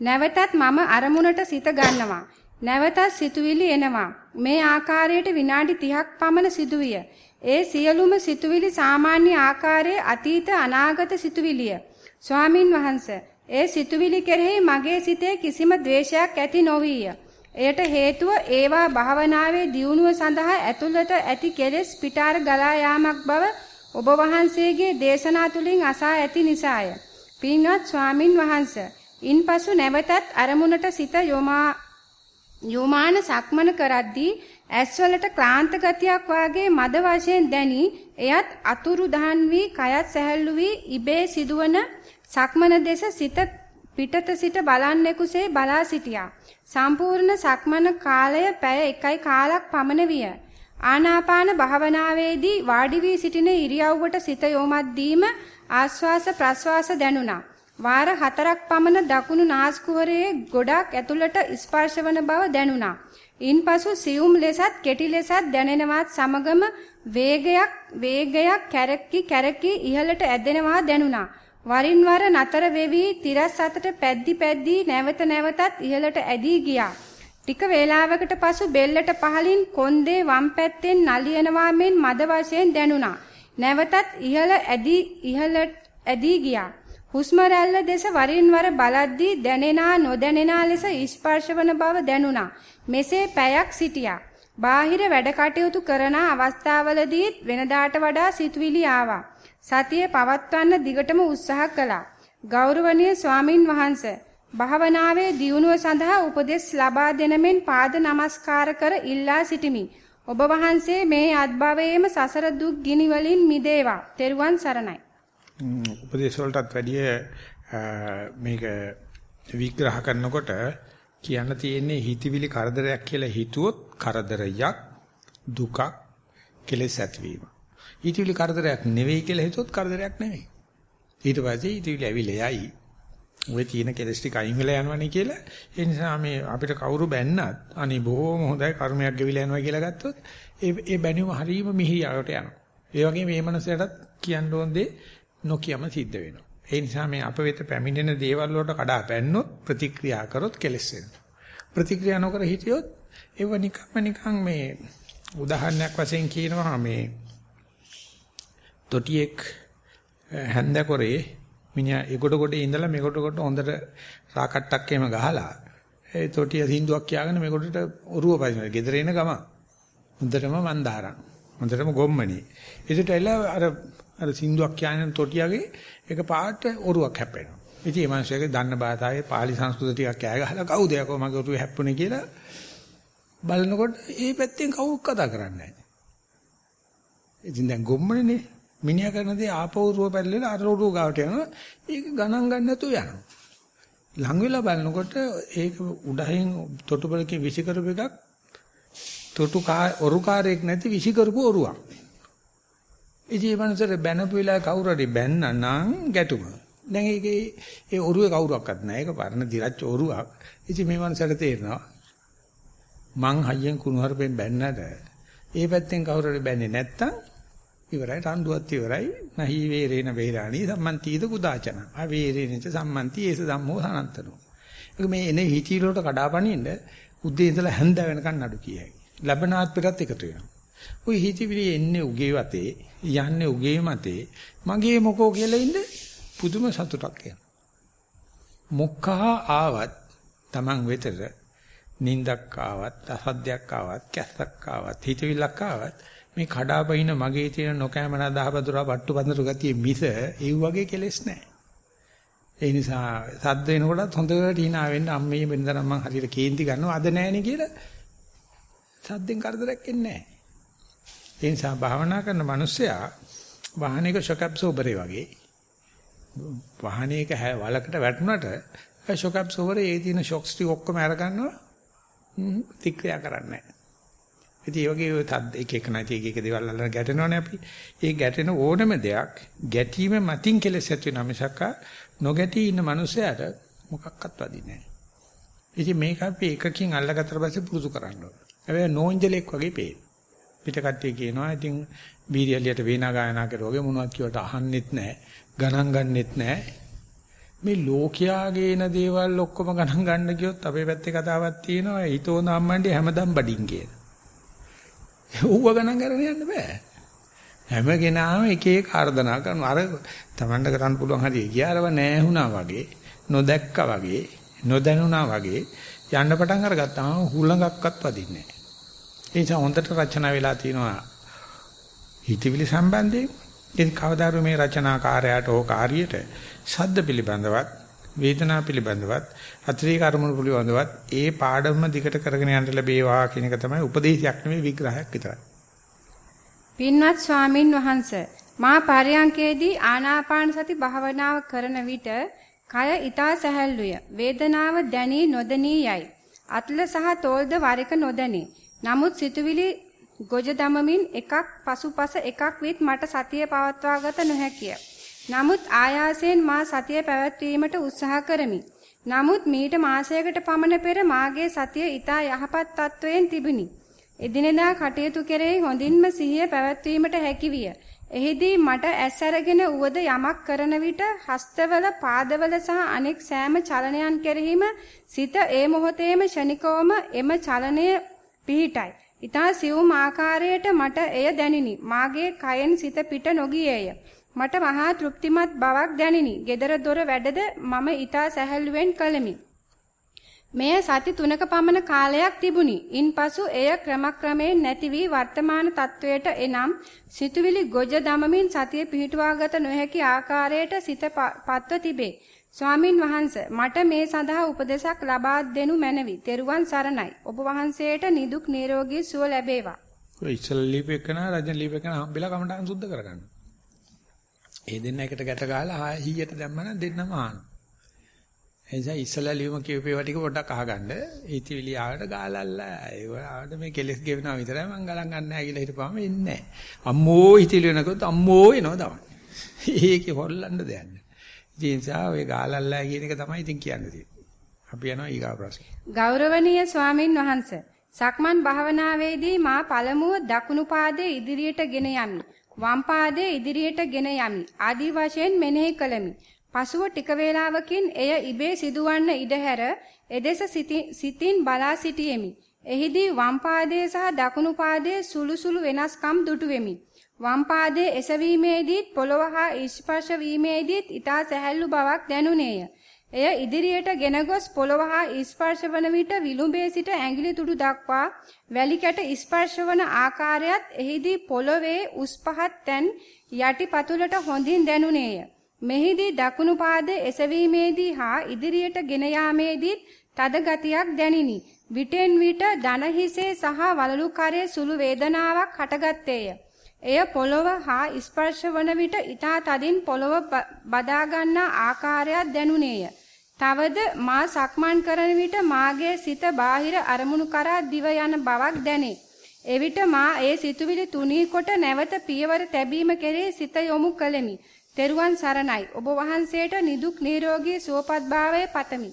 නැවතත් මම අරමුණට සිත ගන්නවා. නැවතත් සිතුවිලි එනවා. මේ ආකාරයට විනාඩි 30ක් පමණ සිදුවිය. ඒ සියලුම සිතුවිලි සාමාන්‍ය ආකාරයේ අතීත අනාගත සිතුවිලිය. ස්වාමින් වහන්සේ ඒ සිතුවිලි කෙරෙහි මගේ සිතේ කිසිම ද්වේෂයක් ඇති නොවිය. එයට හේතුව ඒවා භාවනාවේ දියුණුව සඳහා ඇතුළත ඇති කෙලෙස් පිටාර ගලා යාමක් බව ඔබ වහන්සේගේ දේශනා තුලින් අසා ඇති නිසාය. පින්වත් ස්වාමින් වහන්සේ ඉන්පසු නැවතත් අරමුණට සිත යොමා යොමාන සක්මන කරද්දී ඇස්වලට ක්ලාන්ත ගතියක් වාගේ මද වශයෙන් දැනි එයත් අතුරු දහන් වී කයත් සැහැල්ලු වී ඉබේ සිදුවන සක්මන දෙස සිත පිටත සිට බලන්නෙකුසේ බලා සිටියා. සම්පූර්ණ සක්මන කාලය පැය 1යි කාලක් පමණ විය. ආනාපාන භාවනාවේදී වාඩි වී සිටින ඉරියව්වට සිත යොමත් දීම ආස්වාස ප්‍රස්වාස දැනුණා. වාර හතරක් පමණ දකුණු නාස්කුහරයේ ගොඩක් ඇතුළට ස්පර්ශවන බව දැනුණා. ඉන්පසු සියුම් ලෙසත් කෙටි ලෙසත් දැනෙනවත් සමගම වේගයක් වේගයක් කැරකි කැරකි ඉහළට ඇදෙනවා දැනුණා. වරින් වර නතර වෙවි තිරස් අතට පැද්දි පැද්දි නැවත නැවතත් ඉහළට ඇදී ගියා. ටික වේලාවකට පසු බෙල්ලට පහලින් කොන්දේ වම් පැත්තෙන් නලියනවා මෙන් මද වශයෙන් දැනුණා. නැවතත් ඉහළ ඇදී ඉහළට ඇදී ගියා. හුස්ම රැල්ල දෙස වරින් වර බලද්දී දැනෙනා නොදැනෙනා ලෙස ස්පර්ශවන බව දැනුණා. මෙසේ පැයක් සිටියා. බාහිර වැඩ කටයුතු කරන අවස්ථාවලදීත් වෙනදාට වඩා සිතුවිලි ආවා. සතිය පවත්වන්න දිගටම උත්සාහ කළා. ගෞරවනීය ස්වාමින් වහන්සේ භාවනාවේ දියුණුව සඳහා උපදෙස් ලබා දෙනමෙන් පාද නමස්කාර කර ඉල්ලා සිටිමි. ඔබ වහන්සේ මේ අත්භවයේම සසර දුක් ගිනි වලින් මිදේවා. තෙරුවන් සරණයි. උපදේශ වලටත් වැඩිය මේක විග්‍රහ කරනකොට කියන්න තියෙන්නේ හිතවිලි කරදරයක් කියලා හිතුවොත් කරදරයක් දුකක් කෙලෙස් ඇතිවීම. හිතවිලි කරදරයක් නෙවෙයි කියලා හිතුවොත් කරදරයක් නෙවෙයි. ඊට පස්සේ හිතවිලි ඇවිල්ලා යයි. ඔය තියෙන කෙලස් ටික අයින් වෙලා යනවනේ කියලා. ඒ නිසා මේ අපිට කවුරු බැන්නත් අනේ බොහොම හොඳයි කර්මයක් ගෙවිලා යනවා කියලා ගත්තොත් ඒ ඒ බැනීම හරීම මිහිරියට යනවා. ඒ වගේ මේ මනසටත් කියන්න ඕන දේ නොකියම සිද්ධ වෙනවා. ඒ නිසා මේ අප වෙත පැමිණෙන දේවල් වලට කඩා පැන්නොත් ප්‍රතික්‍රියා කරොත් කෙලස් වෙනවා. ප්‍රතික්‍රියා නොකර හිටියොත් ඒව නිකම්ම නිකන් මේ උදාහරණයක් වශයෙන් කියනවා මේ තොටියෙක් හැන්දකොරේ මිනිහා ඒකට කොට ඉඳලා මේකට කොට හොඳට රාකට්ටක් එහෙම ගහලා ඒ තොටිය සින්දුවක් කියාගෙන මේකට ඔරුව පයින්න. ගෙදර එන ගම. හොඳටම මන්දාරම්. හොඳටම ගොම්මනි. ඒකට එලා අර අර සින්දුවක් කියන තොටියගේ එක පාට ඔරුවක් හැප්පෙනවා. ඉතින් මේ මිනිස්සුගේ දන්න භාෂාවේ පාලි සංස්කෘත ටිකක් කෑ ගහලා කවුද යකෝ මගේ ඔරුව හැප්පුණේ කියලා බලනකොට ඒ පැත්තෙන් කවුරුත් කතා කරන්නේ නැහැ. ඉතින් දැන් ගොම්මනේ මිනිහා කරන දේ ආපෞරුව පැල්ලලා අර උරුව ගාවට යනවා. ඒක ගණන් ගන්න නැතුව යනවා. ලඟ වෙලා බලනකොට ඒක උඩහින් තොටුපළකින් විසි කරපු එකක් තොටු ඔරුකාරයක් නැති විසි කරපු ඔරුවක්. ඉතින් මේ මනසට බැනපු වෙලාව කවුරු හරි බැන්නා නම් ගැටුම. දැන් ඒකේ ඒ ඔරුවේ කවුරක්වත් නැහැ. ඒක පරණ දිරච්ච ඔරුවක්. ඉතින් මේ මනසට තේරෙනවා මං හයියෙන් කුණුහරුපෙන් බැන්නට ඒ පැත්තෙන් කවුරු හරි බැන්නේ නැත්තම් ඉවරයි රණ්ඩුවත් ඉවරයි නහි වේරේන වේරාණී සම්මන්තිද කුදාචන ආ වේරේනච සම්මන්ති ඒස ධම්මෝ සනන්තනෝ ඒක මේ එනේ හිතීල වලට කඩාපනින්න උදේ ඉඳලා හැන්ද වෙනකන් නඩු කියයි ලබනාත් පිටත් එකතු වෙනවා ওই හිතවිලි එන්නේ උගේ වතේ යන්නේ උගේ මතේ මගේ මොකෝ කියලා ඉන්න පුදුම සතුටක් එනවා මොක්කා ආවත් Taman වෙතට නින්දක් ආවත් අසද්දයක් ආවත් කැස්සක් ආවත් හිතවිල්ලක් ආවත් මේ කඩාපයින් මගේ තියෙන නොකෑමනා දහබදුරා පට්ටු බඳුරු ගතිය මිස ඒ වගේ කෙලෙස් නැහැ. ඒ නිසා සද්ද එනකොටත් හොඳට hina වෙන්න අම්මේ වෙනදනම් මං හරියට කේන්ති ගන්නවා අද නැහෙනේ කියලා සද්දෙන් කරදරයක් එන්නේ නැහැ. ඒ නිසා භාවනා කරන මිනිස්සයා වාහනයක ෂොක් ඇබ්සෝබරේ වගේ වාහනයක වලකට වැටුණට ෂොක් ඇබ්සෝබරේ ඒ තියෙන ෂොක්ස් ටික ඔක්කොම අරගන්නවා ප්‍රතික්‍රියා කරන්නේ නැහැ. ඉතින් ඒ වගේ තත් එක එක නැති එක එක දේවල් අල්ලන ගැටෙනවනේ අපි. ඒ ගැටෙන ඕනම දෙයක් ගැටීම මතින් කෙලෙස් ඇති වෙනා මිසක් නොගැටී ඉන්න මනුස්සයාට මොකක්වත් වදින්නේ නැහැ. ඉතින් මේක අපි එකකින් අල්ලගත්තට පස්සේ පුරුදු කරන්න ඕනේ. හැබැයි නෝන්ජලෙක් වගේ පේන. පිට කට්ටිය කියනවා ඉතින් බීරියලියට වේනා ගායනා කරෝගේ මොනවද කියවට අහන්නෙත් නැහැ. ගණන් ගන්නෙත් නැහැ. මේ ලෝකයාගේන දේවල් ඔක්කොම ගණන් ගන්න ගියොත් අපේ පැත්තේ කතාවක් තියෙනවා හිතෝ නම්මණ්ඩි හැමදම් බඩින් කියන. ඌව ගණන් ගන්න යන්න බෑ. හැම කෙනාම එක එක ආර්දනා කරනවා. අර Tamanට කරන්න පුළුවන් හරිය ගියාරව නෑ වුණා වගේ. නොදැක්කා වගේ නොදැනුණා වගේ යන්න පටන් අරගත්තාම හුලඟක්වත් වදින්නේ නැහැ. ඒ නිසා හොඳට රචනා වෙලා තිනවා හිතවිලි සම්බන්ධයෙන්. ඉතින් කවදාරු මේ රචනාකාරයාට ඕ කාර්යයට ශබ්ද පිළිබඳවත් වේදනා පිළිබඳවත් අත්‍රික අරමුණු පිළිබඳවත් ඒ පාඩම දිගට කරගෙන යන්න ලැබේවා කියන එක තමයි උපදේශයක් නෙමෙයි විග්‍රහයක් විතරයි. පින්වත් ස්වාමින් වහන්සේ මා පරයන්කේදී ආනාපාන සති භාවනාව කරන විට කය ඊතා සැහැල්ලුය. වේදනාව දැනී නොදැනී යයි. අත්ල සහ තෝල්ද වරක නොදැනේ. නමුත් සිතුවිලි ගොජ දමමින් එකක් පසුපස එකක් විත් මට සතිය පවත්වාගත නොහැකිය. නමුත් ආයාසයෙන් මා සතිය පැවැත්වීමට උත්සාහ කරමි. නමුත් මීට මාසයකට පමණ පෙර මාගේ සතිය ඊතා යහපත් තත්වයෙන් තිබුණි. එදිනෙදා කටයුතු කෙරෙහි හොඳින්ම සිහිය පැවැත්වීමට හැකිවිය. එහිදී මට ඇස් අරගෙන උවද යමක් කරන විට හස්තවල පාදවල සහ අනෙක් සෑම චලනයන් කෙරෙහිම සිත ඒ මොහොතේම ෂණිකවම එම චලනය පිහිටයි. ඊතා සියුම් ආකාරයට මට එය දැනිනි. මාගේ කයෙන් සිත පිට නොගියේය. මට මහා තෘප්තිමත් බවක් දැනිනි. gedara dora වැඩද මම ඊතා සැහැල්ලුවෙන් කළෙමි. මෙය සති 3ක පමණ කාලයක් තිබුණි. ඉන්පසු එය ක්‍රමක්‍රමයෙන් නැති වී වර්තමාන තත්වයට එනම් සිතුවිලි ගොජ දමමින් සතිය පිහිටුවාගත නොහැකි ආකාරයට සිත පත්ව තිබේ. ස්වාමින් වහන්සේ මට මේ සඳහා උපදේශක් ලබා දෙනු මැනවි. තෙරුවන් සරණයි. ඔබ වහන්සේට නිදුක් නිරෝගී සුව ලැබේවා. ඔය ඉස්සල් ලිපෙකන රජන් ලිපෙකන හම්බෙලා කමටහන් සුද්ධ කරගන්න. ඒ දෙන්න එකට ගැට ගහලා 100ට දැම්මම දෙන්නම ආනවා. එනිසා ඉස්සලා ලියුම කියපේවා ටික පොඩ්ඩක් අහගන්න. ඒතිවිලි ආවට ගාලල්ලා. ඒ ආවට මේ කෙලස් ගෙවනවා විතරයි මං ගලන් ගන්න නැහැ කියලා හිටපුවාම එන්නේ නැහැ. අම්මෝ හිතිලි වෙනකොට අම්මෝ එනවා තමයි. ඒකේ හොල්ලන්න දෙයක් නැහැ. ඒ නිසා ඔය ගාලල්ලා කියන එක තමයි ඉතින් කියන්නේ තියෙන්නේ. අපි යනවා ඊගා ප්‍රශ්න. ගෞරවනීය ස්වාමින් වහන්සේ සක්මන් භාවනාවේදී මා පළමුව දකුණු පාදයේ ඉදිරියට ගෙන යමි. වම් පාදයේ ඉදිරියට ගෙන යමි. ආදී වශයෙන් මෙනෙහි කළමි. පසුව ටික වේලාවකින් එය ඉබේ සිදුවන්න ඉඩ හැර එදෙස සිතින් බලා සිටියෙමි. එහිදී වම් පාදයේ සහ දකුණු පාදයේ සුළු සුළු වෙනස්කම් දුටු වෙමි. වම් පාදයේ එසවීමේදීත් පොළව හා ස්පර්ශ වීමේදීත් ඊතා සැහැල්ලු බවක් දැනුනේය. එය ඉදිරියට ගෙන ගොස් පොළව හා ස්පර්ශ වන විට විලුඹේ සිට ඇඟිලි තුඩු දක්වා වැලි කැට ස්පර්ශ වන ආකාරයත් එහිදී පොළවේ උස් පහත් තැන් යටිපතුලට හොඳින් දැනුනේය. මෙහිදී දකුණු පාදයේ එසවීමේදී හා ඉදිරියට ගෙන යාමේදී තද ගතියක් දැනිනි. විටෙන් විට දන හිසේ සහ වලලු කරේ සුළු වේදනාවක් හටගත්තේය. එය පොළව හා ස්පර්ශ වන විට ඊතා තදින් පොළව බදා ගන්නා ආකාරයක් දැනුනේය. තවද මා සක්මන් කරන විට මාගේ සිත බාහිර අරමුණු කරා දිව යන බවක් දැනේ. එවිට මා ඒ සිතුවිලි තුනී කොට නැවත පියවර තැබීම කෙරේ සිත යොමු කළෙමි. තෙරුවන් සරණයි. ඔබ වහන්සේට නිදුක් නිරෝගී සුවපත් භාවය පතමි.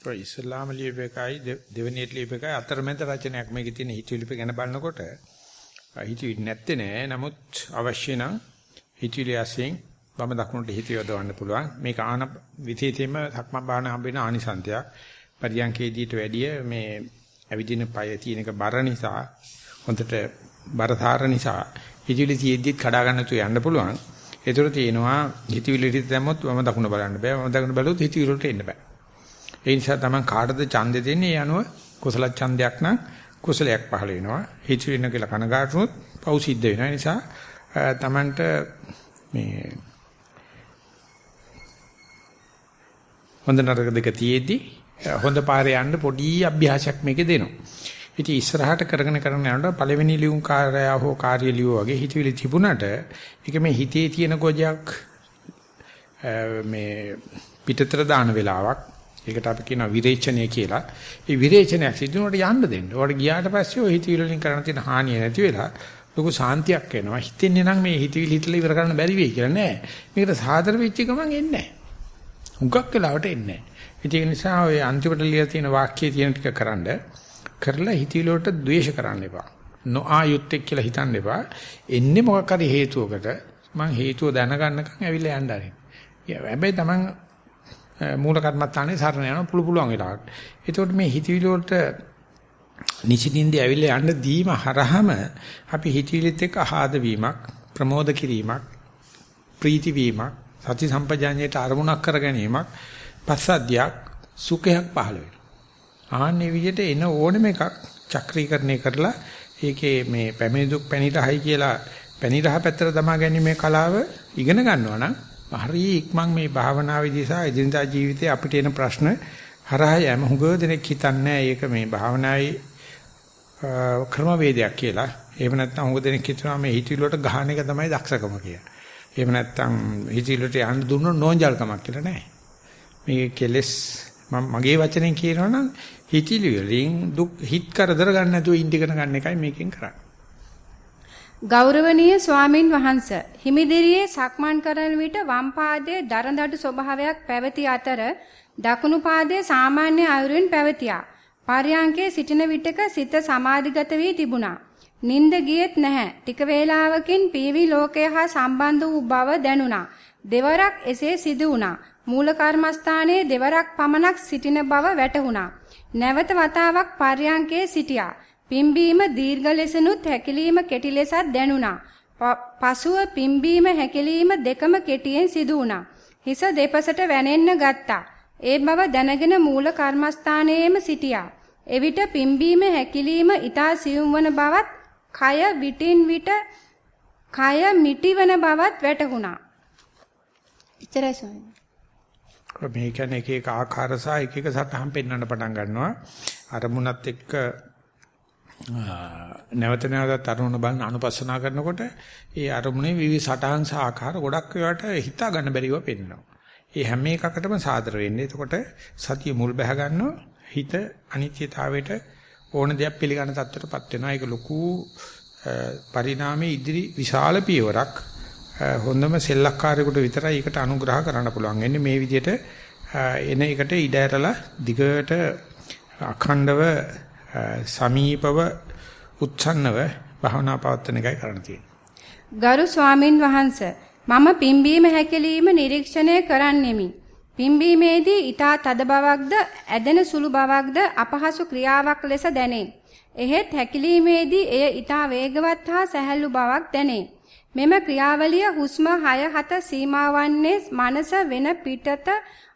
ඔය ඉස්ලාම ලියපේකයි දෙවෙනියට ලියපේකයි අතරමැද රචනයක් මේකේ තියෙන හිතවිලි ගැන බලනකොට හිතවිලි නැත්තේ නෑ. නමුත් අවශ්‍ය නම් හිතවිලි ඇසින් වම දකුණට හිත යොදවන්න පුළුවන්. මේක ආන විශේෂයෙන්ම සක්මන් බාහන හම්බෙන ආනිසන්තයක්. පරියන්කේදීට වැඩිය මේ ඇවිදින පය තියෙනක බර නිසා හොඳට බරතාර නිසා හිතවිලි තියෙද්දිත් කඩා ගන්න තු යන්න පුළුවන්. ඒතර තියෙනවා හිතවිලි හිත දැම්මොත් වම දකුණ බලන්න බෑ. වම දකුණ බැලුවොත් හිතවිලි වලට එන්න බෑ. ඒ නිසා තමයි කාටද ඡන්දෙ දෙන්නේ? ඒ අනුව කුසල ඡන්දයක් නම් කුසලයක් පහළ වෙනවා. හිතවිලි වෙන කියලා කනගාටුනොත් පව් සිද්ධ වෙනවා. ඒ නිසා තමන්ට මේ හොඳ නරක දෙක තියේදී හොඳ පාරේ යන්න පොඩි අභ්‍යාසයක් මේකේ දෙනවා. ඉතින් ඉස්සරහට කරගෙන කරගෙන යනකොට පළවෙනි ලියුම් කාර්යය හෝ කාර්ය ලියුව වගේ හිතවිලි තිබුණට ඒක මේ හිතේ තියෙන ගොජයක් මේ පිටතර දාන වෙලාවක් ඒකට අපි කියනවා විරේචනය කියලා. ඒ විරේචනයක් සිදුනට යන්න දෙන්න. ඔයාලට ගියාට පස්සේ ඔය හිතවිලි වලින් කරන තියෙන හානිය නැති වෙලා ලොකු සාන්තියක් එනවා. හිතෙන්නේ නම් මේ හිතවිලි හිතලා ඉවර කරන්න බැරි වෙයි කියලා නෑ. මේකට සාදර වෙච්ච ගමන් එන්නේ නෑ. හුඟක් වෙලාවට එන්නේ නෑ. ඒ නිසා ඔය අන්තිමට ලියලා තියෙන වාක්‍යයේ තියෙන ටික කරන්නේ කරලා හිතවිලි වලට ද්වේෂ කරන්න එපා. නොආයුත්තේ කියලා හිතන්න එපා. එන්නේ මොකක් හරි හේතුවකට මං හේතුව දැනගන්නකම් ඇවිල්ලා යන්න ආරින්. හැබැයි Taman මූල කර්මත්තානේ සරණ යන පුළු පුළුවන් වෙලාවට. ඒතකොට මේ හිතවිලි වලට නිසින්ින්ද ඇවිල්ලා යන්න දීම හරහම අපි හිතවිලිත් එක්ක ආහාද වීමක්, ප්‍රමෝද කිරීමක්, ප්‍රීති වීමක්, සති සම්පජාඤ්ඤයට අරමුණක් කර ගැනීමක් පස්සද්ධියක් සුඛයක් පහළ වෙනවා. ආන්නේ විදිහට එන ඕනෙම එකක් චක්‍රීකරණය කරලා ඒකේ මේ පැමිණි දුක් පැනිරහයි කියලා පැනිරහ පැත්තට තමා ගැනීමේ කලාව ඉගෙන ගන්නවා නම් හරි ඉක්මන් මේ භාවනාවේදී සහ එදිනදා ජීවිතේ අපිට එන ප්‍රශ්න හරහා යෑම හුඟ දෙනෙක් හිතන්නේ ඒක මේ භාවනාවේ ක්‍රමවේදයක් කියලා. එහෙම නැත්නම් හුඟ දෙනෙක් හිතනවා මේ හිතවිලට ගහන එක තමයි දක්ෂකම කියලා. එහෙම නැත්නම් හිතවිලට යන්න දුන්නොත් නෝන්ජල්කමක් කියලා නෑ. මේ කෙලස් මගේ වචනෙන් කියනවනම් හිතිලි වලින් දුක් හිත කරදර ගන්න නැතුව ඉඳගෙන ගන්න එකයි මේකෙන් කරන්නේ. ගෞරවනීය ස්වාමින් වහන්ස හිමිදිරියේ සක්මන් කරන විට වම් පාදයේ දරදඬු ස්වභාවයක් පැවති අතර දකුණු පාදයේ සාමාන්‍ය අයුරින් පැවතියා. පර්යාංකයේ සිටින විටක සිත සමාධිගත වී තිබුණා. නිින්ද ගියෙත් නැහැ. ටික වේලාවකින් පීවි ලෝකය හා සම්බන්ධ වූ බව දැනුණා. දෙවරක් එසේ සිදු වුණා. මූල කර්මස්ථානයේ දෙවරක් පමණක් සිටින බව වැටහුණා. නැවත වතාවක් පර්යංකයේ සිටියා. පිම්බීම දීර්ඝ ලෙසනුත් හැකිලීම කෙටි ලෙසත් දැනුණා. පසුව පිම්බීම හැකිලීම දෙකම කෙටියෙන් සිදු වුණා. හිස දෙපසට වැනෙන්න ගත්තා. ඒ බව දැනගෙන මූල කර්මස්ථානයේම සිටියා. එවිට පිම්බීම හැකිලීම ඊතා සියුම් වන බවත්, කය විටින් විට කය මිටිවන බවත් වැටහුණා. ඉතරයි ස්වාමී. මේ කියන්නේ එක එක ආකාර සහ එක එක සටහන් පෙන්වන්න පටන් ගන්නවා. අරමුණත් එක්ක නැවත නැවතත් අරමුණ බලන අනුපස්සනා කරනකොට ඒ අරමුණේ විවිධ සටහන් සහ ආකාර ගොඩක් ඒවාට හිතා ගන්න බැරිව පෙන්වනවා. ඒ හැම එකකටම සාදර වෙන්නේ. එතකොට සතිය මුල් බැහැ ගන්නවා. හිත අනිත්‍යතාවයට ඕන දෙයක් පිළිගන්න තත්ත්වයටපත් වෙනවා. ඒක ලොකු පරිණාමයේ ඉදිරි විශාල පියවරක්. හොඳම සෙල්ලක්කාරයෙකුට විතරයි ඒකට අනුග්‍රහ කරන්න පුළුවන්. එන්නේ මේ විදිහට එන එකට ඉඩ ඇරලා දිගට අඛණ්ඩව සමීපව උච්ඡන්නව භවනා පවත්වන එකයි කරන්න තියෙන්නේ. ගරු ස්වාමින් වහන්සේ මම පිම්බීම හැකිලිම නිරීක්ෂණය කරන්නෙමි. පිම්බීමේදී ඊටා තද බවක්ද ඇදෙන සුළු බවක්ද අපහසු ක්‍රියාවක් ලෙස දැනේ. එහෙත් හැකිලීමේදී එය ඊටා වේගවත් හා සැහැල්ලු බවක් දැනේ. මෙම ක්‍රියාවලිය හුස්ම 6 7 සීමා වන්නේ මනස වෙන පිටත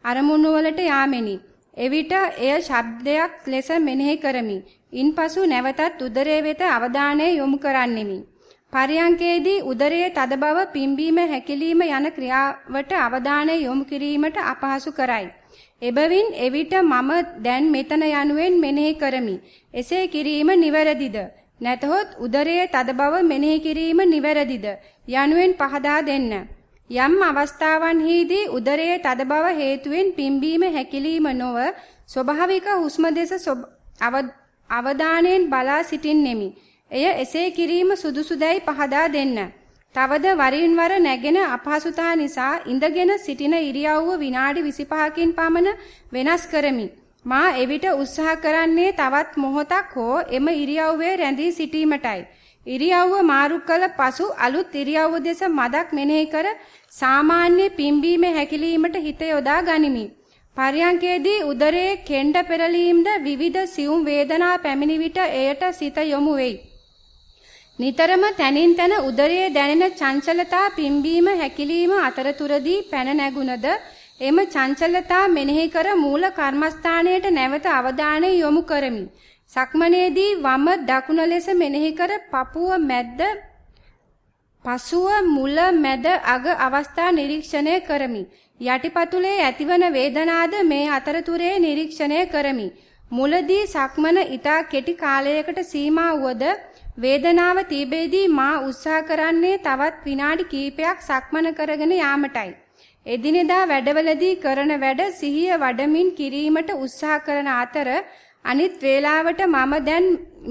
අරමුණු වලට යාමෙනි. එවිට එය ශබ්දයක් ලෙස මෙනෙහි කරමි. ඉන්පසු නැවතත් උදරයේ වෙත අවධානය යොමු කරන්නෙමි. පරියංකේදී උදරයේ තද බව පිම්බීම හැකිලිම යන ක්‍රියාවට අවධානය යොමු කිරීමට අපහසු කරයි. එබැවින් එවිට මම දැන් මෙතන යනුවෙන් මෙනෙහි කරමි. එසේ කිරීම නිවැරදිද? නැතහොත් උදරයේ තද බව මෙනෙහි කිරීම නිවැරදිද? යනුවෙන් පහදා දෙන්න. යම් අවස්ථාවන්හිදී උදරයේ තද බව හේතුවෙන් පිම්බීම හැකිලිම නොව ස්වභාවික හුස්ම දෙස අවධානයෙන් බලා සිටින්නෙමි. එය එසේ කිරීම සුදුසුදැයි පහදා දෙන්න. තවද වරින් වර නැගෙන අපහසුතා නිසා ඉඳගෙන සිටින ඉරියව්ව විනාඩි 25කින් පමණ වෙනස් කරමි. මා එවිට උත්සාහ කරන්නේ තවත් මොහොතක් හෝ එම ඉරියව්වේ රැඳී සිටීමටයි. ඉරියව්ව මාරු කළ පසු අලුත් ඉරියව්ව දෙස මදක් මෙනෙහි කර සාමාන්‍ය පිම්බීම හැකිලීමට හිත යොදා ගනිමි. පර්යංකයේදී උදරයේ කෙන්ඩ පෙරලීම්ද විවිධ සියුම් වේදනා පැමිණි විට එයට සිත යොමු වෙයි. නිතරම තනින් තන උදරයේ දැනෙන චංචලතා පිම්බීම හැකිලීම අතරතුරදී පැන නැගුණද එම චංචලතා මෙනෙහි කර මූල කර්මස්ථානයට නැවත අවධානය යොමු කරමි. සක්මනේදී වම දකුණ ලෙස මෙනෙහි කර පපුව මැද්ද පසුව මුල මැද අග අවස්ථා නිරීක්ෂණය කරමි. යටිපතුලේ ඇතිවන වේදනාද මේ අතරතුරේ නිරීක්ෂණය කරමි. මුලදී සක්මන ඊටා කෙටි කාලයකට සීමා වුවද වේදනාව තිබෙදී මා උත්සාහ කරන්නේ තවත් විනාඩි කිහිපයක් සක්මන කරගෙන යාමටයි. එදිනෙදා වැඩවලදී කරන වැඩ සිහිය වඩමින් කිරීමට උත්සාහ කරන අතර අනිත් වේලාවට මම දැන්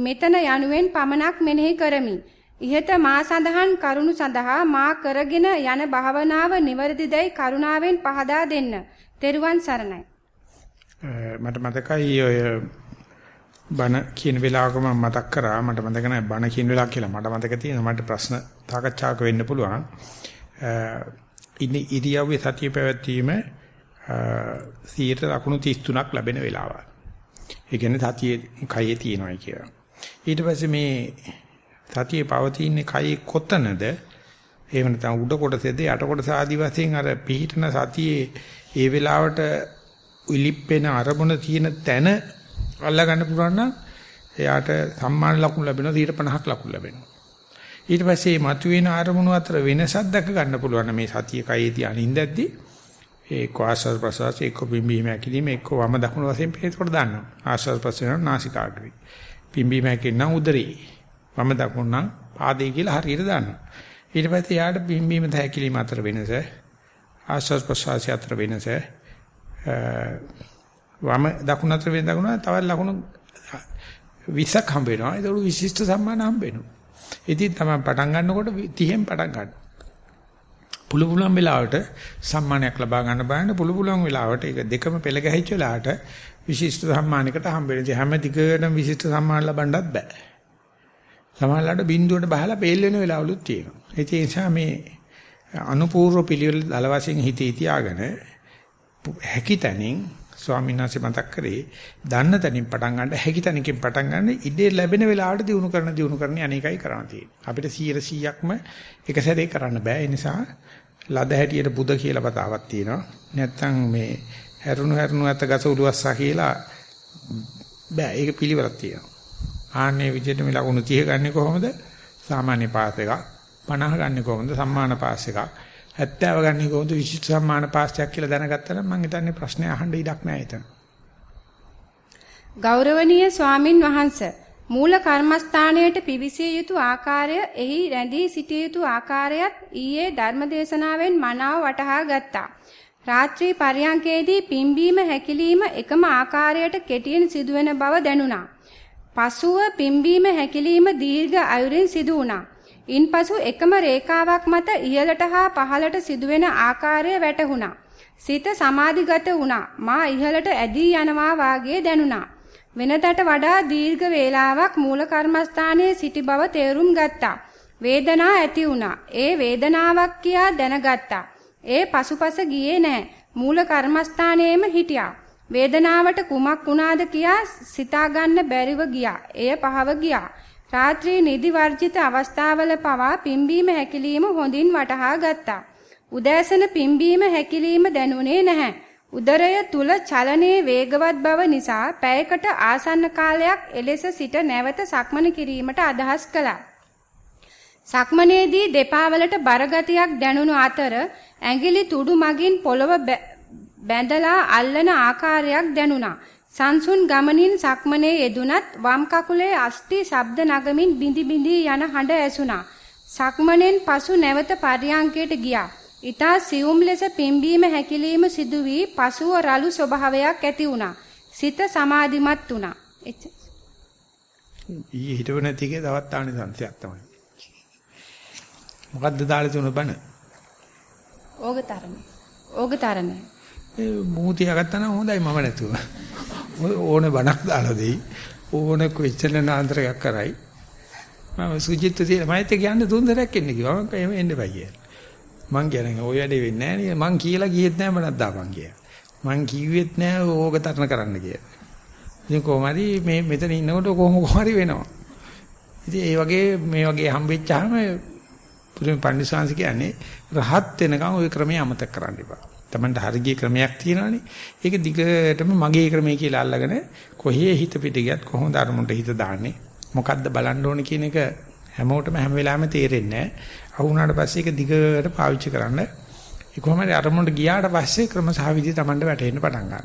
මෙතන යනුවෙන් පමණක් මෙනෙහි කරමි. ඉහත මා සඳහන් කරුණු සඳහා මා කරගෙන යන භාවනාව නිවැරදිදයි කරුණාවෙන් පහදා දෙන්න. තෙරුවන් සරණයි. මට මතකයි ඔය බණ කියන වෙලාවක මම මතක් කරා මට මතක නැහැ බණ කියන වෙලාව කියලා මට මතක තියෙනවා මට ප්‍රශ්න තාකච්ඡාවක වෙන්න පුළුවන්. ඉන්නේ ඉරියව්වේ සතිය පැවැත්වීම 100ට ලකුණු 33ක් ලැබෙන වෙලාවක්. ඒ කියන්නේ සතියේ කයේ තියෙනවායි කියලා. ඊට පස්සේ මේ සතියේ පවතින්නේ කයේ කොතනද? එහෙම නැත්නම් උඩ කොටසේද යට කොටස ආදි වශයෙන් අර පිහිටන සතියේ ඒ වෙලාවට ඉලිප්පෙන අරමුණ තියෙන තැන අල්ලා ගන්න පුළුවන් නම් එයාට සම්මාන ලකුණු ලැබෙනවා 50ක් ලකුණු ලැබෙනවා. ඊට පස්සේ මතුවෙන අරමුණු අතර වෙනසක් දැක ගන්න පුළුවන් මේ සතිය කයේදී අනින්දැද්දී ඒ ආශ්වාස ප්‍රශ්වාස එක්ක බිම්බීම ඇකිලිම එක්ක වම දකුණු වශයෙන් පේතකොට දාන්නවා. ආශ්වාස ප්‍රශ්වාස නාසිකාග්‍රේ. බිම්බීම ඇකිලිම නම් උදරේ. වම දකුණු නම් පාදේ කියලා හරියට දාන්නවා. ඊට පස්සේ යාට බිම්බීම තැකිලිම අතර වෙනස ආශ්වාස ප්‍රශ්වාස අතර වෙනස වම දකුණු අතර වෙන දකුණ තවත් ලකුණු 20ක් හම්බ වෙනවා. ඒක විශිෂ්ට සම්මාන හම්බ වෙනවා. ඉතින් තමයි පටන් ගන්නකොට 30න් පටන් ගන්න. පුළු පුළුවන් වෙලාවට සම්මානයක් ලබා ගන්න බලන්න පුළු පුළුවන් වෙලාවට ඒක දෙකම පෙළ ගැහිච්ච වෙලාවට විශිෂ්ට සම්මානයකට හම්බ වෙනවා. හැම දිගටම විශිෂ්ට සම්මාන ලබන්නත් බෑ. සමහරවිට බින්දුවට බහලා පෙල් වෙන වෙලාවලුත් තියෙනවා. ඒ නිසා මේ අනුපූර්ව පිළිවෙල දල වශයෙන් හිතේ තියාගෙන හැකි තැනින් ස්වාමීන් වහන්සේ මතක් කරේ දන්න තැනින් පටන් ගන්න හැකි තැනකින් පටන් ගන්න ඉඩේ ලැබෙන වෙලාවට දිනු කරන දිනු කරන අනේකයි කරන්න තියෙන්නේ. අපිට 100%ක්ම එක සැරේ කරන්න බෑ. ඒ නිසා ලද හැටියට බුද කියලා පතාවක් තියෙනවා. නැත්තම් මේ හැරුණු හැරුණු ඇත ගස උලුවස්සා කියලා බෑ. ඒක පිළිවෙලක් තියෙනවා. ආන්නේ විදිහට මේ ලකුණු 30 ගන්නේ කොහොමද? සාමාන්‍ය පාස් එකක්. 50 ගන්නේ කොහොමද? සම්මාන පාස් එකක්. 70 ගන්නේ කොහොමද? විශිෂ්ට සම්මාන පාස් එකක් කියලා දැනගත්තා නම් මම හිතන්නේ ප්‍රශ්නේ අහන්න ඉඩක් නැහැ එතන. ගෞරවනීය ස්වාමින් වහන්සේ මූල කර්මස්ථානයට පිවිසිය යුතු ආකාරය එහි රැඳී සිටිය යුතු ආකාරයත් ඊයේ ධර්මදේශනාවෙන් මනාව වටහා ගත්තා. රාත්‍රී පරියන්කේදී පිම්බීම හැකිලිම එකම ආකාරයට කෙටියෙන් සිදුවෙන බව දැනුණා. පසුව පිම්බීම හැකිලිම දීර්ඝ අයුරින් සිදු වුණා. ඉන්පසු එකම රේඛාවක් මත ඉහළට හා පහළට සිදුවෙන ආකාරය වැටහුණා. සිත සමාධිගත වුණා. මා ඉහළට ඇදී යනවා වාගේ දැනුණා. වෙනදට වඩා දීර්ඝ වේලාවක් මූල කර්මස්ථානයේ සිටි බව තේරුම් ගත්තා. වේදනා ඇති වුණා. ඒ වේදනාවක් කියා දැනගත්තා. ඒ පසුපස ගියේ නැහැ. මූල කර්මස්ථානයේම හිටියා. වේදනාවට කුමක් වුණාද කියා සිතා ගන්න බැරිව ගියා. එය පහව ගියා. රාත්‍රී නිදි වර්ජිත අවස්ථාවල පවා පිම්බීම හැකිලිම හොඳින් වටහා ගත්තා. උදෑසන පිම්බීම හැකිලිම දැනුනේ නැහැ. උදරය තුල චලනයේ වේගවත් බව නිසා පැයකට ආසන්න කාලයක් එලෙස සිට නැවත සක්මන කිරීමට අදහස් කළා. සක්මනේදී දෙපා වලට බරගතියක් දැනුණු අතර ඇඟිලි තුඩු මගින් පොළව බැඳලා අල්ලන ආකාරයක් දැනුණා. සංසුන් ගමනින් සක්මනේ යෙදුනත් වම් කකුලේ අස්ටි ශබ්ද නගමින් බිඳි බිඳි යන හඬ ඇසුණා. සක්මනෙන් පසු නැවත පර්යාංකයට ගියා. ඊතා සියුම් ලෙස පිම්බීම හැකිලිම සිදු වී පසුව රළු ස්වභාවයක් ඇති වුණා. සිත සමාධිමත් වුණා. ඊ හිතව නැති එකේ තවත් ආනි සංසයක් තමයි. මොකද්ද දාලා තුන බන? ඕගතරණ. ඕගතරණ. ඒ මූතිය ගත්තා නම් හොඳයි මම නැතුව. ඕන බණක් දාලා දෙයි. ඕන ක්වෙස්චන් ආන්සරයක් කරයි. මම සුජිත් තියලා මයිත් කියන්නේ තුන්දරයක් එන්න කිව්වා. මම එන්න බෑ කියලා. මං කියන්නේ ඔය වැඩේ වෙන්නේ නැහැ නේ. මං කියලා ගියෙත් නැහැ මනක් දාපන් කියලා. මං කිව්වෙත් නැහැ ඕක තරණ කරන්න කියලා. ඉතින් කොහොමරි මේ මෙතන ඉන්නකොට කොහොම කොහරි වෙනවා. ඉතින් ඒ වගේ මේ වගේ හම්බෙච්චාම පුදුම පඬිස්සංශ කියන්නේ රහත් වෙනකන් ওই ක්‍රමය අමතක කරන්න එපා. Tamanට හරිය ක්‍රමයක් තියෙනවානේ. ඒක දිගටම මගේ ක්‍රමය කියලා අල්ලගෙන කොහේ හිත පිට ගියත් කොහොමද අරමුණට හිත දාන්නේ? මොකද්ද බලන්න ඕනේ කියන එක හැමෝටම හැම වෙලාවෙම තේරෙන්නේ නැහැ. අහුණාට පස්සේ ඒක දිගට පාවිච්චි කරන්න. ඒ කොහොමද අරමුණට ගියාට පස්සේ ක්‍රම සහ විදි Tamanට වැටෙන්න පටන් ගන්නවා.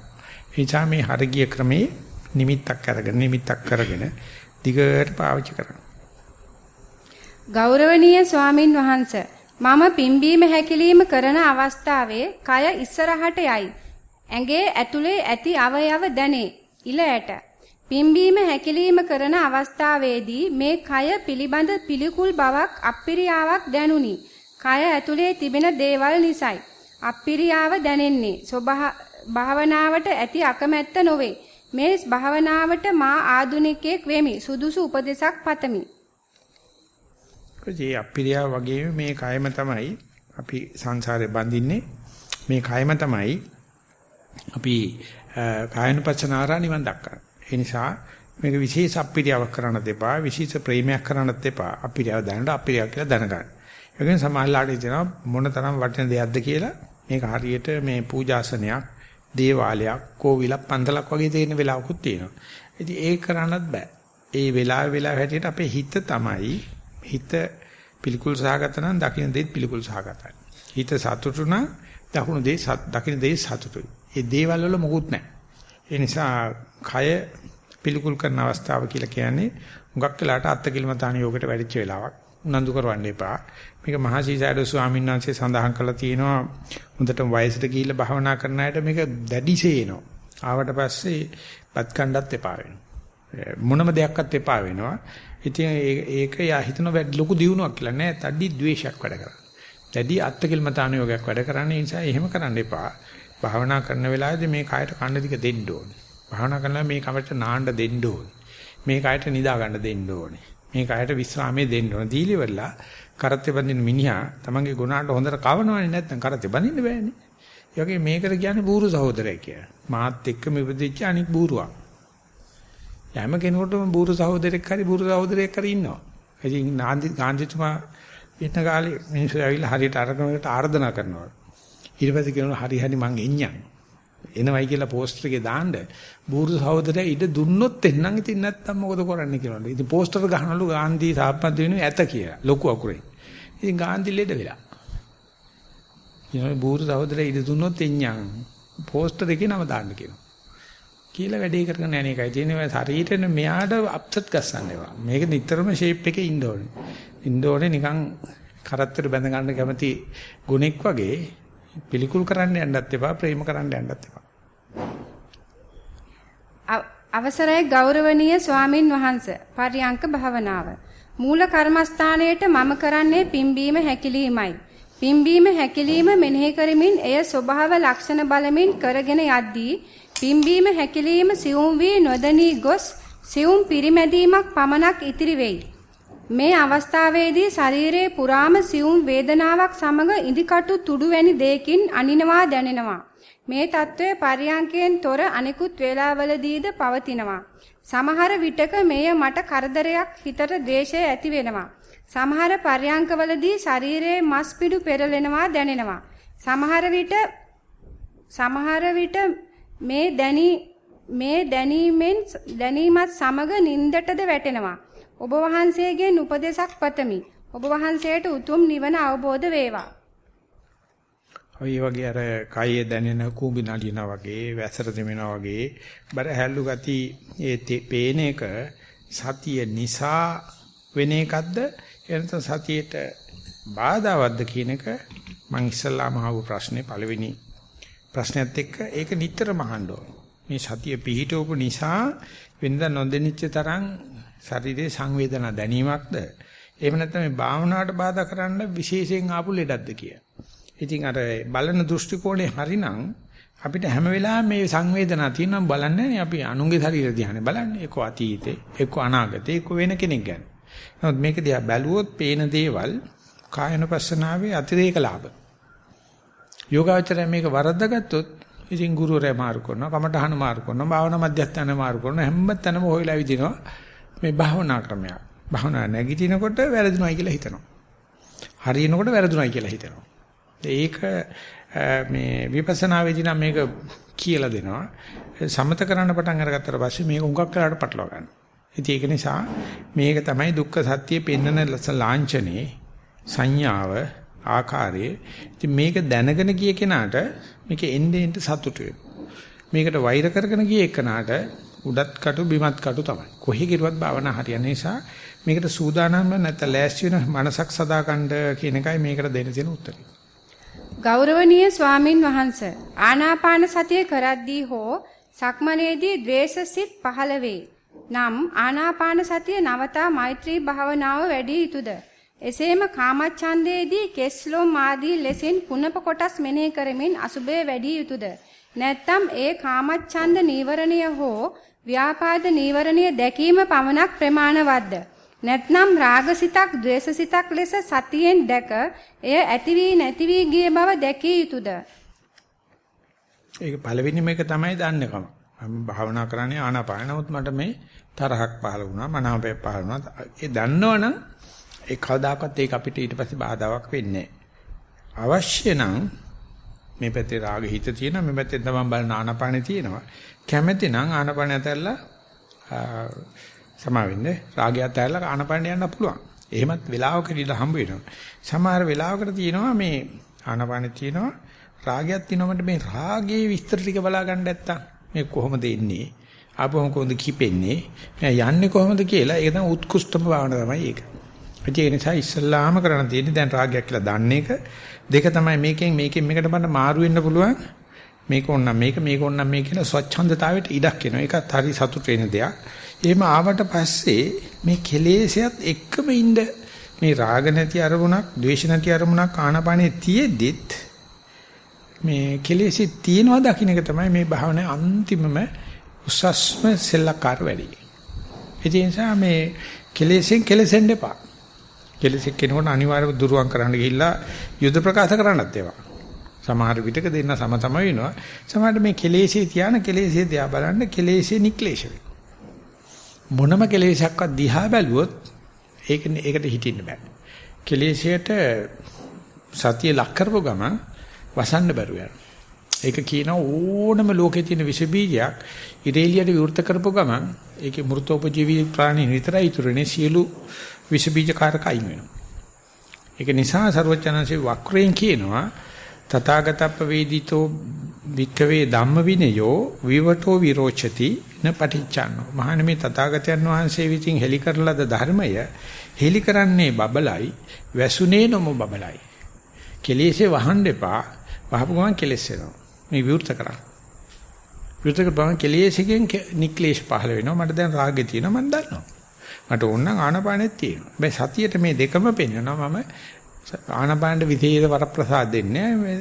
ඒ නිසා මේ හරිය ක්‍රමේ නිමිත්තක් අරගෙන නිමිත්තක් කරගෙන දිගට පාවිච්චි කරන්න. ගෞරවනීය ස්වාමින් වහන්සේ මම පිම්බීම හැකිලිම කරන අවස්ථාවේ කය ඉස්සරහට යයි. ඇඟේ ඇතුලේ ඇති අවයව දැනේ. ඉලයට. පිම්බීම හැකිලිම කරන අවස්ථාවේදී මේ කය පිළිබඳ පිළිකුල් බවක් අප්පිරියාවක් දැනුනි. කය ඇතුලේ තිබෙන දේවල් නිසයි. අප්පිරියාව දැනෙන්නේ. භාවනාවට ඇති අකමැත්ත නොවේ. මේ භාවනාවට මා ආදුනිකයෙක් වෙමි. සුදුසු උපදේශක් පතමි. ඒ අපිරියා වගේම මේ කයම තමයි අපි සංසාරේ බඳින්නේ මේ කයම තමයි අපි කායනුපස්සනාරා නිවන් දක්කන්නේ. ඒ නිසා මේක විශේෂ අපිරියාවක් කරන්න දෙපා විශේෂ ප්‍රේමයක් කරන්නත් දෙපා අපිරියාව දැනට අපිරියාව කියලා දැනගන්න. ඒකෙන් සමාහලාට කියනවා මොන තරම් වටින දෙයක්ද කියලා මේක හරියට මේ පූජාසනයක් දේවාලයක්, කෝවිලක්, පන්සලක් වගේ තියෙන වෙලාවකුත් තියෙනවා. ඉතින් ඒක කරන්නත් බෑ. ඒ වෙලාව වෙලාව හැටියට අපේ හිත තමයි හිත පිළිකුල් සහගත නම් දකින්න දෙත් පිළිකුල් සහගතයි. හිත සතුටු නම් දකුණු දේ දකින්න දේ සතුටුයි. ඒ දේවල් වල මොකුත් නැහැ. ඒ නිසා කය පිළිකුල් කරන අවස්ථාව කියලා කියන්නේ හුඟක් වෙලාට අත්කිලමතාන යෝගයට වැඩිච්ච වෙලාවක්. උනන්දු කරවන්න එපා. මේක මහසීසාරද ස්වාමීන් වහන්සේ සඳහන් කළා තියෙනවා හොඳට වයසට ගිහිල්ලා භාවනා කරන අයට මේක දැඩිසේ එනවා. ආවට පස්සේ බත් කණ්ඩත් එපා වෙනවා. මොනම දෙයක්වත් එපා වෙනවා. ඉතින් ඒක යා හිතන වැඩ ලොකු දියුණුවක් කියලා නෑ. තඩි ද්වේෂයක් වැඩ කරන්නේ. දැඩි අත්කිලමතාන යෝගයක් වැඩ කරන්නේ නිසා එහෙම කරන්න එපා. භාවනා කරන වෙලාවේදී මේ කයට කන්න දික දෙන්න ඕනේ. භාවනා කරනවා මේ කමට නාන්න දෙන්න ඕනේ. මේ කයට නිදා ගන්න දෙන්න ඕනේ. මේ කයට විශ්‍රාමයේ දෙන්න ඕනේ. දීලිවලා කරත්තේ බඳින මිනිහා තමන්ගේ ගුණාට හොඳට කවනවනේ නැත්නම් කරත්තේ බඳින්න බෑනේ. ඒ වගේ මේකට කියන්නේ බూరు සහෝදරය කියලා. මාත් එක්කම ඉපදෙච්ච අනික් බూరుවා. යෑම කෙනෙකුටම බూరు සහෝදරෙක් හරි බూరు සහෝදරයෙක් හරි ඉන්නවා. ඉතින් නාන්දි ගාන්ධිතුමා ඉන්න කාලේ මිනිස්සු ඇවිල්ලා හරියට අරගෙනකට ආර්දනා කරනවා. ඊට පස්සේ කියනවා හරි හරි මං එන්නම්. එනවයි කියලා පෝස්ටර් එකේ දාන්න බూరు සහෝදරයා ඉඩ දුන්නොත් එන්නම් ඉතින් නැත්තම් මොකද කරන්නේ කියලා. ඉතින් පෝස්ටර් ගහනලු ගාන්ධි සාප්පත් වෙනුනේ ඇත කියලා. ලොකු අකුරේ. ඉතින් ගාන්ධි ලෙඩ වෙලා. ඊළඟ බూరు සහෝදරයා ඉඩ දුන්නොත් එන්නම්. පෝස්ටර් එකේ නම දාන්න කියනවා. කියලා වැඩේ කරගෙන යන එකයි තියෙන්නේ. ශරීරෙන මෙයාට අප්සෙට් ගස්සන්න ඒවා. මේක නිතරම ෂේප් එකේ ඉන්න ඕනේ. ඉන්න ඕනේ නිකන් කරත්තර බැඳ ගන්න කැමති ගුණෙක් වගේ පිළිකුල් කරන්න යන්නත් එපා ප්‍රේම කරන්න යන්නත් එපා. අවසරයි ගෞරවනීය ස්වාමින් වහන්සේ පරියංක භාවනාව. මූල කර්මස්ථානයේට මම කරන්නේ පිම්බීම හැකිලීමයි. පිම්බීම හැකිලීම මෙනෙහි කරමින් එය ස්වභාව ලක්ෂණ බලමින් කරගෙන යද්දී පිම්බීම හැකිලීම සියුම් වී නොදනී ගොස් සියුම් පිරිමැදීමක් පමණක් ඉතිරි වෙයි. මේ අවස්ථාවේදී ශරීරයේ පුරාම සියුම් වේදනාවක් සමග ඉදිකටු තුඩු වැනි දෙයකින් අනිනවා දැනෙනවා. මේ తත්වය පරියංකයෙන් තොර අනිකුත් වේලාවලදීද පවතිනවා. සමහර විටක මෙය මට කරදරයක් හිතට ද්වේෂය ඇති වෙනවා. සමහර පරියංකවලදී ශරීරයේ මස් පිඩු පෙරලෙනවා දැනෙනවා. සමහර විට සමහර විට මේ දැනි මේ දැනීමෙන් දැනීමත් සමග නින්දටද වැටෙනවා. ඔබ වහන්සේගෙන් උපදේශක් පතමි. ඔබ වහන්සේට උතුම් නිවන අවබෝධ වේවා. ඔය වගේ අර කයේ දැනෙන කූඹි නලියනා වගේ වැසර දෙමිනා වගේ බර හැල්ලු ගති ඒ පේන එක සතිය නිසා වෙන එකක්ද එනත සතියේට බාධාවත්ද කියන එක මම ඉස්සල්ලාම අහපු ප්‍රශ්නේ පළවෙනි ප්‍රශ්නයත් එක්ක ඒක නිතරම අහන්න ඕන. මේ සතිය පිහිටවපු නිසා වෙනදා නොදෙනිච්ච තරම් ශරීරයේ සංවේදනා දැනීමක්ද එහෙම නැත්නම් මේ භාවනාවට බාධා කරන්න විශේෂයෙන් ආපු ලෙඩක්ද කිය. ඉතින් අර බලන දෘෂ්ටි කෝණය හරිනම් අපිට හැම වෙලාවෙම මේ සංවේදනා තියෙනවා බලන්නේ අපි අනුන්ගේ ශරීර දිහානේ බලන්නේ එක්ක අතීතේ එක්ක අනාගතේ එක්ක වෙන කෙනෙක් ගැන. නමුත් මේක දිහා බැලුවොත් පේන දේවල් කායනපස්සනාවේ අතිරේක ලාභ. යෝගාචරය මේක වරද්දාගත්තොත් ඉතින් ගුරුවරයා මාරු කරනවා කමටහන මාරු කරනවා භාවනා මධ්‍යස්ථාන මාරු කරනවා හැම තැනම හොයලා විදිනවා මේ භාවනා ක්‍රමයක්. භාවනා නැගිටිනකොට වැරදුනයි කියලා හිතනවා. හරියනකොට වැරදුනයි කියලා හිතනවා. ඒක මේ විපස්සනා වේදී නම් මේක කියලා දෙනවා. සමත කරන්න පටන් අරගත්තට පස්සේ මේක උඟක් කරාට පටලවා ගන්න. ඉතින් ඒක නිසා මේක තමයි දුක්ඛ සත්‍ය පෙන්වන ලාංඡනේ සංඥාව ආකාරයේ ඉතින් මේක දැනගෙන ගිය කෙනාට මේක එන්නේ එන්න සතුටු මේකට වෛර කරගෙන ගිය එකනාට උඩත් කටු බිමත් කටු තමයි. කොහේ කිරුවත් භාවනා හරියන නිසා මේකට සූදානම්ම නැත්නම් ලෑස්ති වෙන මනසක් සදාගන්න කියන එකයි මේකට දෙන්න තියෙන උත්තරය. ගෞරවනීය ස්වාමින් වහන්සේ ආනාපාන සතිය කරද්දී හෝ සක්මනේදී ද්වේෂසිත පහළ වේ. නම් ආනාපාන සතිය නවතා මෛත්‍රී භාවනාව වැඩි යුතුයද? එසේම කාමච්ඡන්දේදී කෙස්ලොම් ආදී ලෙසින් පුනප කොටස් මෙනෙහි කරමින් අසුබය වැඩි යුතුයද? නැත්නම් ඒ කාමච්ඡන්ද නීවරණය හෝ ව්‍යාපාද නීවරණය දැකීම පමණක් ප්‍රමාණවත්ද? නැත්නම් රාගසිතක්, ద్వේෂසිතක් ලෙස සතියෙන් දැක එය ඇති වී නැති වී ගිය බව දැකිය යුතුයද? ඒක පළවෙනිම එක තමයි දන්නේකම. මම භාවනා කරන්නේ ආනාපාන. නමුත් මට මේ තරහක් පහළ වුණා, මනාපය පහළ වුණා. ඒ දන්නවනම් ඒ කවදාකවත් ඒක අපිට ඊට පස්සේ බාධාවක් වෙන්නේ අවශ්‍ය නම් මේ පැත්තේ රාග හිත තියෙනවා මේ පැත්තේ තමයි බලන ආනපානේ තියෙනවා. කැමැති නම් ආනපානේ අතහැරලා සමා වෙන්නේ රාගය අතහැරලා ආනපානේ යන්න පුළුවන්. එහෙමත් වෙලාවකට ඉඳ හම්බ වෙනවා. සමහර වෙලාවකට තියෙනවා මේ ආනපානේ තියෙනවා රාගයක් තියෙනවට මේ රාගයේ විස්තර ටික බලා ගන්න නැත්තම් මේ කොහොමද එන්නේ? ආපුවම කොහොමද කිපෙන්නේ? මම යන්නේ කොහොමද කියලා ඒක තමයි උත්කෘෂ්ඨම භාවනාව තමයි ඒක. ඒ නිසා ඉස්සල්ලාම කරන්න තියෙන්නේ දැන් රාගයක් කියලා දන්න එක. දෙක තමයි මේකෙන් මේකෙන් මේකට බන්න මාරු වෙන්න පුළුවන්. මේක ඕනනම් මේක මේක ඕනනම් මේක කියලා ස්වච්ඡන්දතාවයට ඉඩක් එනවා. ඒකත් හරි සතුට වෙන දෙයක්. එහෙම ආවට පස්සේ මේ කෙලෙසයත් එක්කම ඉන්න මේ රාග නැති අරමුණක්, ද්වේෂ නැති අරමුණක් ආනපනේ තියෙද්දිත් මේ කෙලෙසි තියනවා දකින්න එක තමයි මේ භාවනාවේ අන්තිමම උසස්ම සෙල්ලක්කාර වැඩි. ඒ නිසා මේ කෙලෙසෙන් කෙලසෙන්න එපා. කෙලෙසෙක් කෙනෙකුට අනිවාර්යව දුරුවන් කරන්න ගිහිල්ලා යුද ප්‍රකාශ කරන්නත් ඒවා. සමහර විටක දෙන්න සම තමයි වෙනවා. සමහරට මේ කෙලෙසේ තියාන කෙලෙසේ දිහා බලන්න කෙලෙසේ නික්ලේශ මොනම කෙලෙසයක්වත් දිහා බැලුවොත් ඒක ඒකට හිටින්න බෑ. කෙලෙසයට සතිය ලක් කරපුව ගමන් වසන්න බැරුව යනවා. ඒක කියන ඕනම ලෝකේ තියෙන විස බීජයක් ඉරේලියට විවෘත කරපුව ගමන් ඒකේ මෘතෝපජීවී ප්‍රාණි විතරයි ඉතුරුනේ සියලු විස බීජ කාරක අයින් වෙනවා. ඒක නිසා ਸਰවචනanse වක්‍රයෙන් කියනවා තථාගතප්ප වේදිතෝ වික්කවේ ධම්ම විනයෝ විවටෝ විරෝචති න පටිච්චන්නෝ. මහණ මේ තථාගතයන් වහන්සේ විසින් හෙලි කරලද ධර්මය හෙලි කරන්නේ බබලයි වැසුනේ නොම බබලයි. කෙලෙසේ වහන්න එපා. වහපු ගමන් කෙලස් වෙනවා මේ විවෘත කරා විවෘත කරපුවම කෙලෙසකින් නික්ලේශ පහළ වෙනවා. මට දැන් රාගෙ තියෙනවා. මම දන්නවා. මට ඕන නම් ආනපානෙත් තියෙනවා. හැබැයි සතියේට මේ දෙකම පෙන්වනවා. මම ආනපානෙට විශේෂ වරප්‍රසාද දෙන්නේ මේ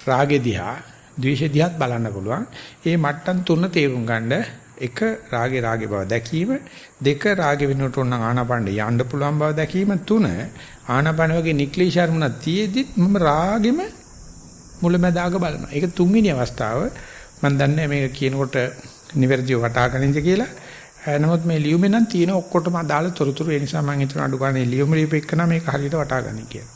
රාගෙ දිහා, ද්වේෂෙ දිහාත් බලන්න පුළුවන්. ඒ මට්ටම් තුන තේරුම් ගන්න එක රාගේ රාගේ බව දැකීම දෙක රාගේ වෙනුවට උන ආනාපානෙ යන්න පුළුවන් බව දැකීම තුන ආනාපාන වගේ නික්ලිෂර්මුණ තියේදිත් මම රාගෙම මුලැමැදාග බලනවා. ඒක තුන්වෙනි අවස්ථාව. මම දන්නේ මේක කියනකොට නිවැරදිව වටහා ගනින්ද කියලා. නමුත් මේ ලියුමේ නම් තියෙන ඔක්කොටම අදාළ තොරතුරු ඒ නිසා මම හිතන අඩු ගන්න ලියුම ලියපෙන්න මේක හරියට වටා ගන්න කියලා.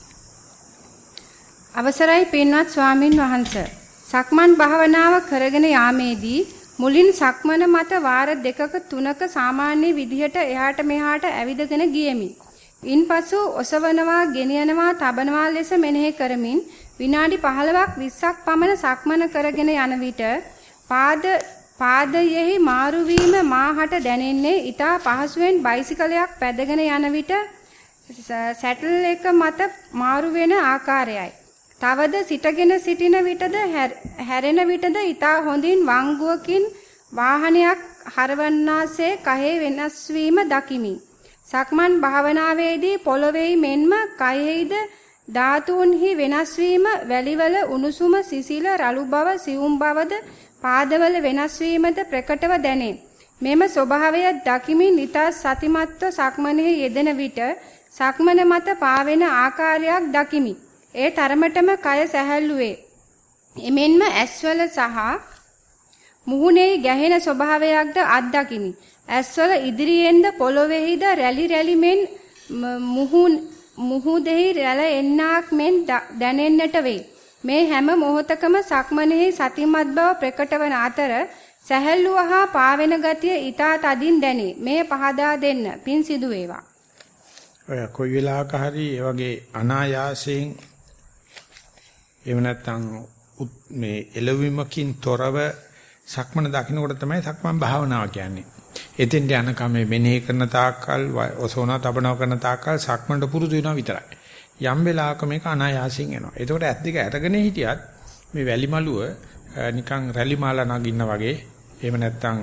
අවසරයි පින්වත් ස්වාමින් වහන්සේ. සක්මන් භාවනාව කරගෙන යාමේදී මුලින් සක්මන මත වාර දෙකක තුනක සාමාන්‍ය විදිහට එහාට මෙහාට ඇවිදගෙන ගියෙමි. ඉන්පසු ඔසවනවා, ගෙනියනවා, තබනවා ලෙස මෙනෙහි කරමින් විනාඩි 15ක් 20ක් පමණ සක්මන කරගෙන යන විට පාද පාදයෙහි මාරු වීම මාහට දැනෙන්නේ ඊටා පහසුවෙන් බයිසිකලයක් පැදගෙන යන විට සැටල් එක මත මාරු වෙන ආකාරයයි. තවද සිටගෙන සිටින විටද හැරෙන විටද ඊටා හොඳින් වංගුවකින් වාහනයක් හරවන්නාසේ කහේ වෙනස් වීම දකිමි. සක්මන් භාවනාවේදී පොළොවේයි මෙන්ම කයෙහිද ධාතුන්හි වෙනස් වීම වැලිවල උණුසුම සිසිල රළු බව සියුම් බවද පාදවල වෙනස් වීමද ප්‍රකටව දැනේ. මෙම ස්වභාවය දකිමින් ඊතා සතිමත්ව සක්මනේ යෙදෙන විට සක්මන මත පාවෙන ආකාරයක් දකිමි. ඒ තරමටම කය සැහැල්ලු වේ. එමෙන්ම ඇස්වල සහ මුහුණේ ගැහෙන ස්වභාවයක්ද අත්දකිමි. ඇස්වල ඉදිරියෙන්ද පොළොවේහිද රැලි රැලි මෙන් මුහුන් මුහුදෙහි රැළ එන්නාක් මෙන් දැනෙන්නට වේ. මේ හැම මොහොතකම සක්මනෙහි සතිමත් බව ප්‍රකට වන අතර සැහැල්ලුව හා පාවෙන ගතිය ඊතා තදින් දැනේ. මේ පහදා දෙන්න. පින් සිදු වේවා. ඔය කොයි වෙලාවක හරි ඒ වගේ අනායාසයෙන් එහෙම නැත්නම් මේ එළවීමකින් තොරව සක්මන දකින්නකොට තමයි සක්මන් භාවනාව කියන්නේ. එතෙන්ට යනකම් මේ මෙනෙහි කරන තාක්කල් ඔසෝනා තබනවා කරන තාක්කල් සක්මන්ට පුරුදු වෙනවා විතරයි. යම් වෙලාවක මේක අනායාසයෙන් එනවා. එතකොට ඇස් දෙක අරගෙන හිටියත් මේ වැලි මලුව නිකන් රැලි මාලා නගින්න වගේ එහෙම නැත්නම්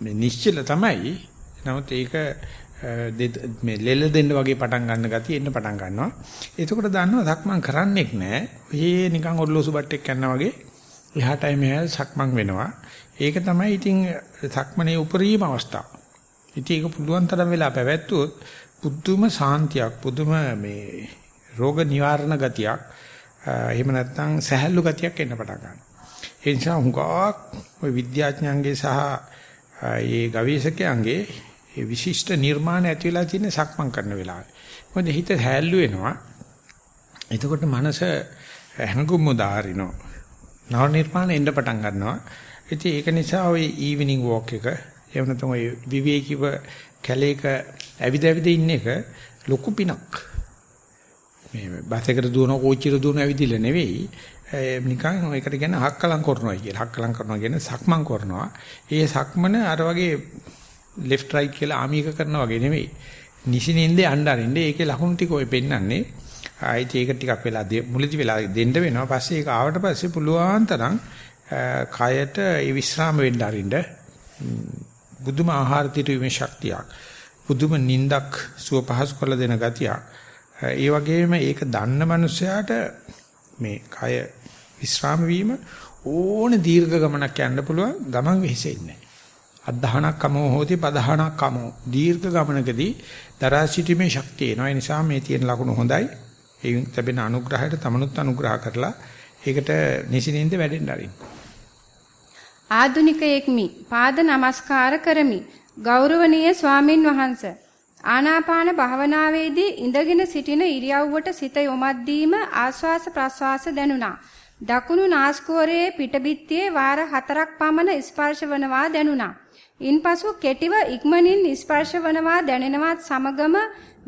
මේ නිශ්චල තමයි. නමුත් ඒක මේ ලෙල දෙන්න වගේ පටන් ගන්න ගතිය එන්න පටන් ගන්නවා. එතකොට දන්නවා සක්මන් කරන්නෙක් නෑ. ඔය නිකන් ඔරලෝසු බට්ටෙක් යනවා වගේ එහාටයි මෙහාට සක්මන් වෙනවා. ඒක තමයි ඉතින් සක්මනේ උපරිම අවස්ථාව. ඉතින් ඒක පුළුවන් තරම් වෙලා පැවැත්වුවොත් පුදුම සාන්තියක් පුදුම මේ රෝග නිවාරණ ගතියක් එහෙම නැත්නම් සහැල්ලු ගතියක් එන්න පටන් ගන්නවා. ඒ නිසා හුඟක් ওই විද්‍යාඥයන්ගේ සහ ඒ ගවේෂකයන්ගේ ඒ විශිෂ්ට නිර්මාණ ඇති වෙලා තියෙන සක්මන් කරන වෙලාවේ. මොකද හිත හැල්ලු වෙනවා. එතකොට මනස හැඟුම් උදාහරිනවා. නව නිර්මාණ එන්න පටන් ගන්නවා. ඉතින් ඒක නිසා ওই ඊවිනිං වොක් එක එහෙම නැත්නම් ওই විවේකීව කැලේක ඇවිද ඇවිද ඉන්න එක ලොකු පිනක්. මේ බස් එකට දුවන කෝච්චියට දුවන ඇවිදිල්ල නෙවෙයි. නිකන් ඒකට කියන්නේ හක්කලම් කරනවා කියලා. හක්කලම් කරනවා කියන්නේ සක්මන් කරනවා. ඒ සක්මන අර වගේ left right කියලා ආමීක කරනවා වගේ නෙවෙයි. නිසිනින්ද යන්න අරින්න ඒකේ ලකුණු ටික ඔය පෙන්නන්නේ. ආයිත් ඒක ටිකක් වෙලා මුලදි වෙලා දෙන්න වෙනවා. පස්සේ ඒක ආවට පස්සේ පුළුවන් තරම් කයට ඒ විස්්‍රාම වෙන්න අරින්න බුදුම ආහාර තිරීමේ ශක්තියක්. බුදුම නින්දක් සුව පහසු කරලා දෙන ගතියක්. ඒ වගේම ඒක දන්න මනුස්සයාට මේ කය විස්්‍රාම වීම ඕන දීර්ඝ ගමනක් යන්න පුළුවන් ගමන් වෙහෙසෙන්නේ නැහැ. අද්ධහනක් කමෝ හෝති පදහනක් කමෝ දීර්ඝ ගමනකදී දරා සිටීමේ ශක්තිය එනවා. ඒ නිසා මේ තියෙන ලකුණු හොඳයි. ඒ ලැබෙන අනුග්‍රහයට තමනුත් අනුග්‍රහ කරලා ඒකට නිසිනින්ද වැඩෙන්න ආරින්. ආදුනිකයෙක්මි පාද නමස්කාර කරමි. ගෞරවනීය ස්වාමින් වහන්සේ ආනාපාන භාවනාවේදී ඉඳගෙන සිටින ඉරියව්වට සිත යොමද්දීම ආස්වාස ප්‍රස්වාස දැනුණා. දකුණු නාස්කුවරයේ පිටබිත්තියේ වාර 4ක් පමණ ස්පර්ශ වනවා දැනුණා. ඉන්පසු කෙටිව ඉක්මනින් ස්පර්ශ වනවා දැනෙනවත් සමගම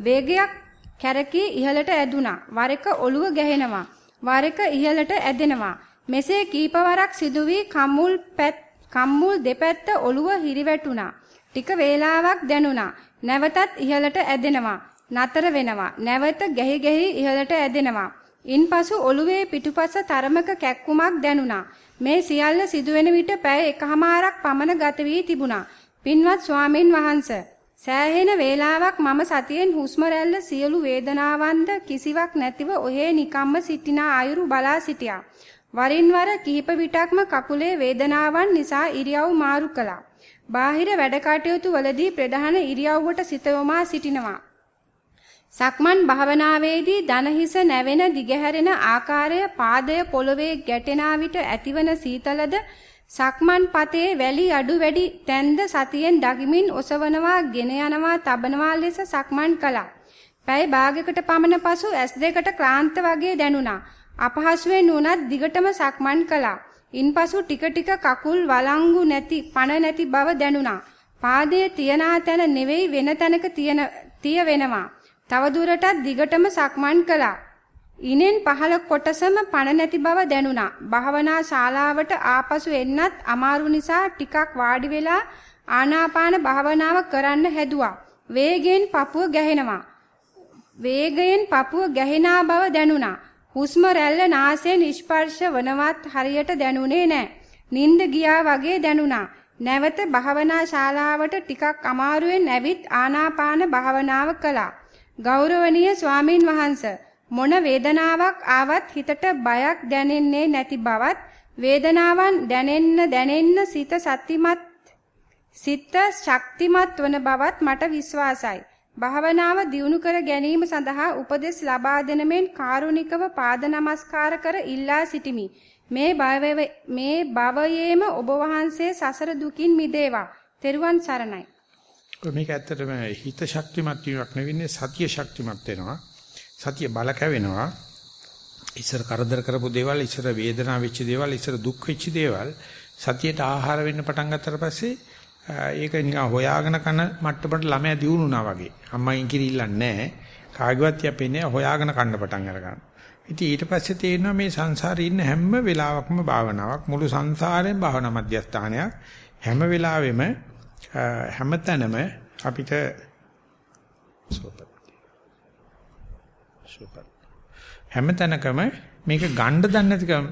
වේගයක් කැරකී ඉහළට ඇදුනා. වර එක ඔළුව ගැහෙනවා. වර එක ඉහළට ඇදෙනවා. මෙසේ කීපවරක් සිදු වී කම්මුල් පැත් කම්මුල් දෙපැත්ත ඔළුව හිරිවැටුණා. ටික වේලාවක් දැනුණා. නැවතත් ඉහළට ඇදෙනවා. නතර වෙනවා. නැවත ගැහි ගැහි ඉහළට ඇදෙනවා. ඉන්පසු ඔළුවේ පිටුපස තරමක කැක්කුමක් දැනුණා. මේ සියල්ල සිදුවෙන විට පැය එකහමාරක් පමණ ගත වී තිබුණා. පින්වත් ස්වාමින් වහන්සේ සෑහෙන වේලාවක් මම සතියෙන් හුස්ම රැල්ල සියලු වේදනාවන්ද කිසිවක් නැතිව ඔහේ නිකම්ම සිටින අයුරු බලා සිටියා. වරින් වර කිහිප විටක්ම කකුලේ වේදනාවන් නිසා ඉරියව් මාරු කළා. බාහිර වැඩ කටයුතු වලදී ප්‍රධාන ඉරියව්වට සිත යොමා සිටිනවා. සක්මන් භාවනාවේදී දනහිස නැවෙන දිගහැරෙන ආකාරය පාදය පොළවේ ගැටෙනා විට ඇතිවන සීතලද සක්මන් පතේ වැලි අඩු වැඩි තැන්ද සතියෙන් දකිමින් ඔසවනවා ගෙන යනවා තබනවා ලෙස සක්මන් කළා. පැය භාගයකට පමණ පසු S2කට ක්ලාන්ත වගේ දැනුණා. අපහසුවෙන් වුණත් දිගටම සක්මන් කළා. ඉන්පසු ටික ටික කකුල් වළංගු නැති පණ නැති බව දැනුණා. පාදයේ තියනා තැන නෙවෙයි වෙන තැනක තියෙන තිය වෙනවා. තව දුරටත් දිගටම සක්මන් කළා. ඉනෙන් පහළ කොටසම පණ නැති බව දැනුණා. භාවනා ශාලාවට ආපසු එන්නත් අමාරු නිසා ටිකක් වාඩි වෙලා ආනාපාන භාවනාව කරන්න හැදුවා. වේගයෙන් පපුව ගැහෙනවා. වේගයෙන් පපුව ගැහෙනා බව දැනුණා. හුස්ම රැල්ල නාසයෙන් ස්පර්ශ වනවත් හරියට දැනුනේ නැහැ. නිින්ද ගියා වගේ දැනුණා. නැවත භාවනා ශාලාවට ටිකක් අමාරුවෙන් ඇවිත් ආනාපාන භාවනාව කළා. ගෞරවනීය ස්වාමින් වහන්ස මොන වේදනාවක් ආවත් හිතට බයක් දැනෙන්නේ නැති බවත් වේදනාවන් දැනෙන්න දැනෙන්න සිත සත්‍යමත් සිත ශක්තිමත් වන බවත් මට විශ්වාසයි. භාවනාව දියුණු කර ගැනීම සඳහා උපදෙස් ලබා දෙන මෙන් කාරුණිකව පාද නමස්කාර කර ඉල්ලා සිටිමි. මේ මේ භවයේම ඔබ වහන්සේ සසර දුකින් මිදේවා. තෙරුවන් සරණයි. මේක ඇත්තටම හිත ශක්තිමත් වීමක් නෙවෙන්නේ සතිය ශක්තිමත් වෙනවා. සතිය බල කැවෙනවා. ඉස්සර කරදර කරපු දේවල්, ඉස්සර වේදනාව වෙච්ච දේවල්, ඉස්සර දුක් වෙච්ච දේවල් සතියට ආහාර වෙන්න පටන් ගත්තට පස්සේ ඒක නිකන් හොයාගෙන කන මට්ටමට ළමයා දියුණුනා වගේ. අම්මයින් කිරිල්ලන්නේ නැහැ. කාගේවත් යපෙන්නේ හොයාගෙන කන්න පටන් අරගන්න. ඉතින් ඊට පස්සේ තේරෙනවා මේ සංසාරේ ඉන්න හැම වෙලාවකම භාවනාවක් මුළු සංසාරෙම භාවනා මධ්‍යස්ථානයක් හැම වෙලාවෙම හැමතැනම අපිට සුපර් සුපර් හැමතැනකම මේක ගණ්ඩ දන්නේ නැතිකම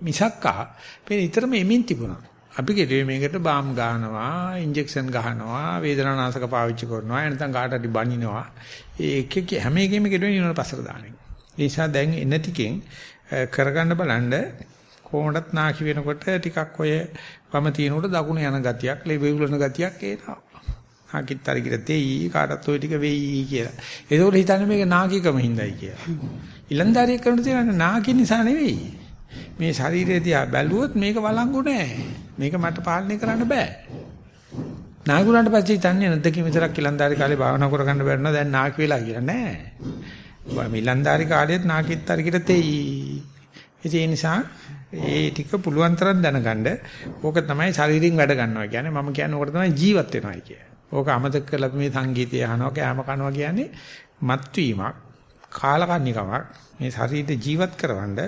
මිසක්කා මේ නිතරම එමින් තිබුණා. අපි කිව්වේ මේකට බාම් ගන්නවා, ඉන්ජෙක්ෂන් ගහනවා, වේදනානාශක පාවිච්චි කරනවා, නැත්නම් කාට හරි බනිනවා. ඒ එක එක හැම එකෙම කෙරුවේ ඊනොට පස්සට දාන එක. ඒ නිසා දැන් එන ටිකෙන් කරගන්න බලන්න කොහොමදත් නාකි වෙනකොට ටිකක් ඔය වම තිනකොට දකුණ යන ගතියක්, ලෙබෙවුලන ගතියක් එනවා. නාකිත් අරකිට තෙයි කාටත් ওই ටික වෙයි කියලා. ඒකෝට හිතන්නේ මේක නාකිකම හින්දායි කියලා. ඊලන්දාරිය කරන තියෙන නාකි නිසා නෙවෙයි. මේ ශරීරය දිහා බැලුවොත් මේක වළංගු නෑ. මේක මට පාලනය කරන්න බෑ. නාගුණාට පස්සේ හිතන්නේ නැද්ද කි විතරක් ඊලන්දාරි කාලේ භාවනා කරගන්න බැරි නෝ දැන් නාකි වෙලා කියලා නෑ. මිලන්දාරි කාලෙත් නාකිත්තරිකට තෙයි. ඒ නිසා ඒ ටික පුළුවන් තරම් දැනගන්න ඕක තමයි ශරීරයෙන් වැඩ ගන්නවා කියන්නේ මම කියන්නේ ඕකට තමයි ජීවත් වෙනවායි කියන්නේ. ඕක අමතක කරලා මේ සංගීතය අහනවා කෑම කනවා කියන්නේ මත්වීමක් කාලකන්නිකමක් මේ ශරීරය ජීවත් කරවන්න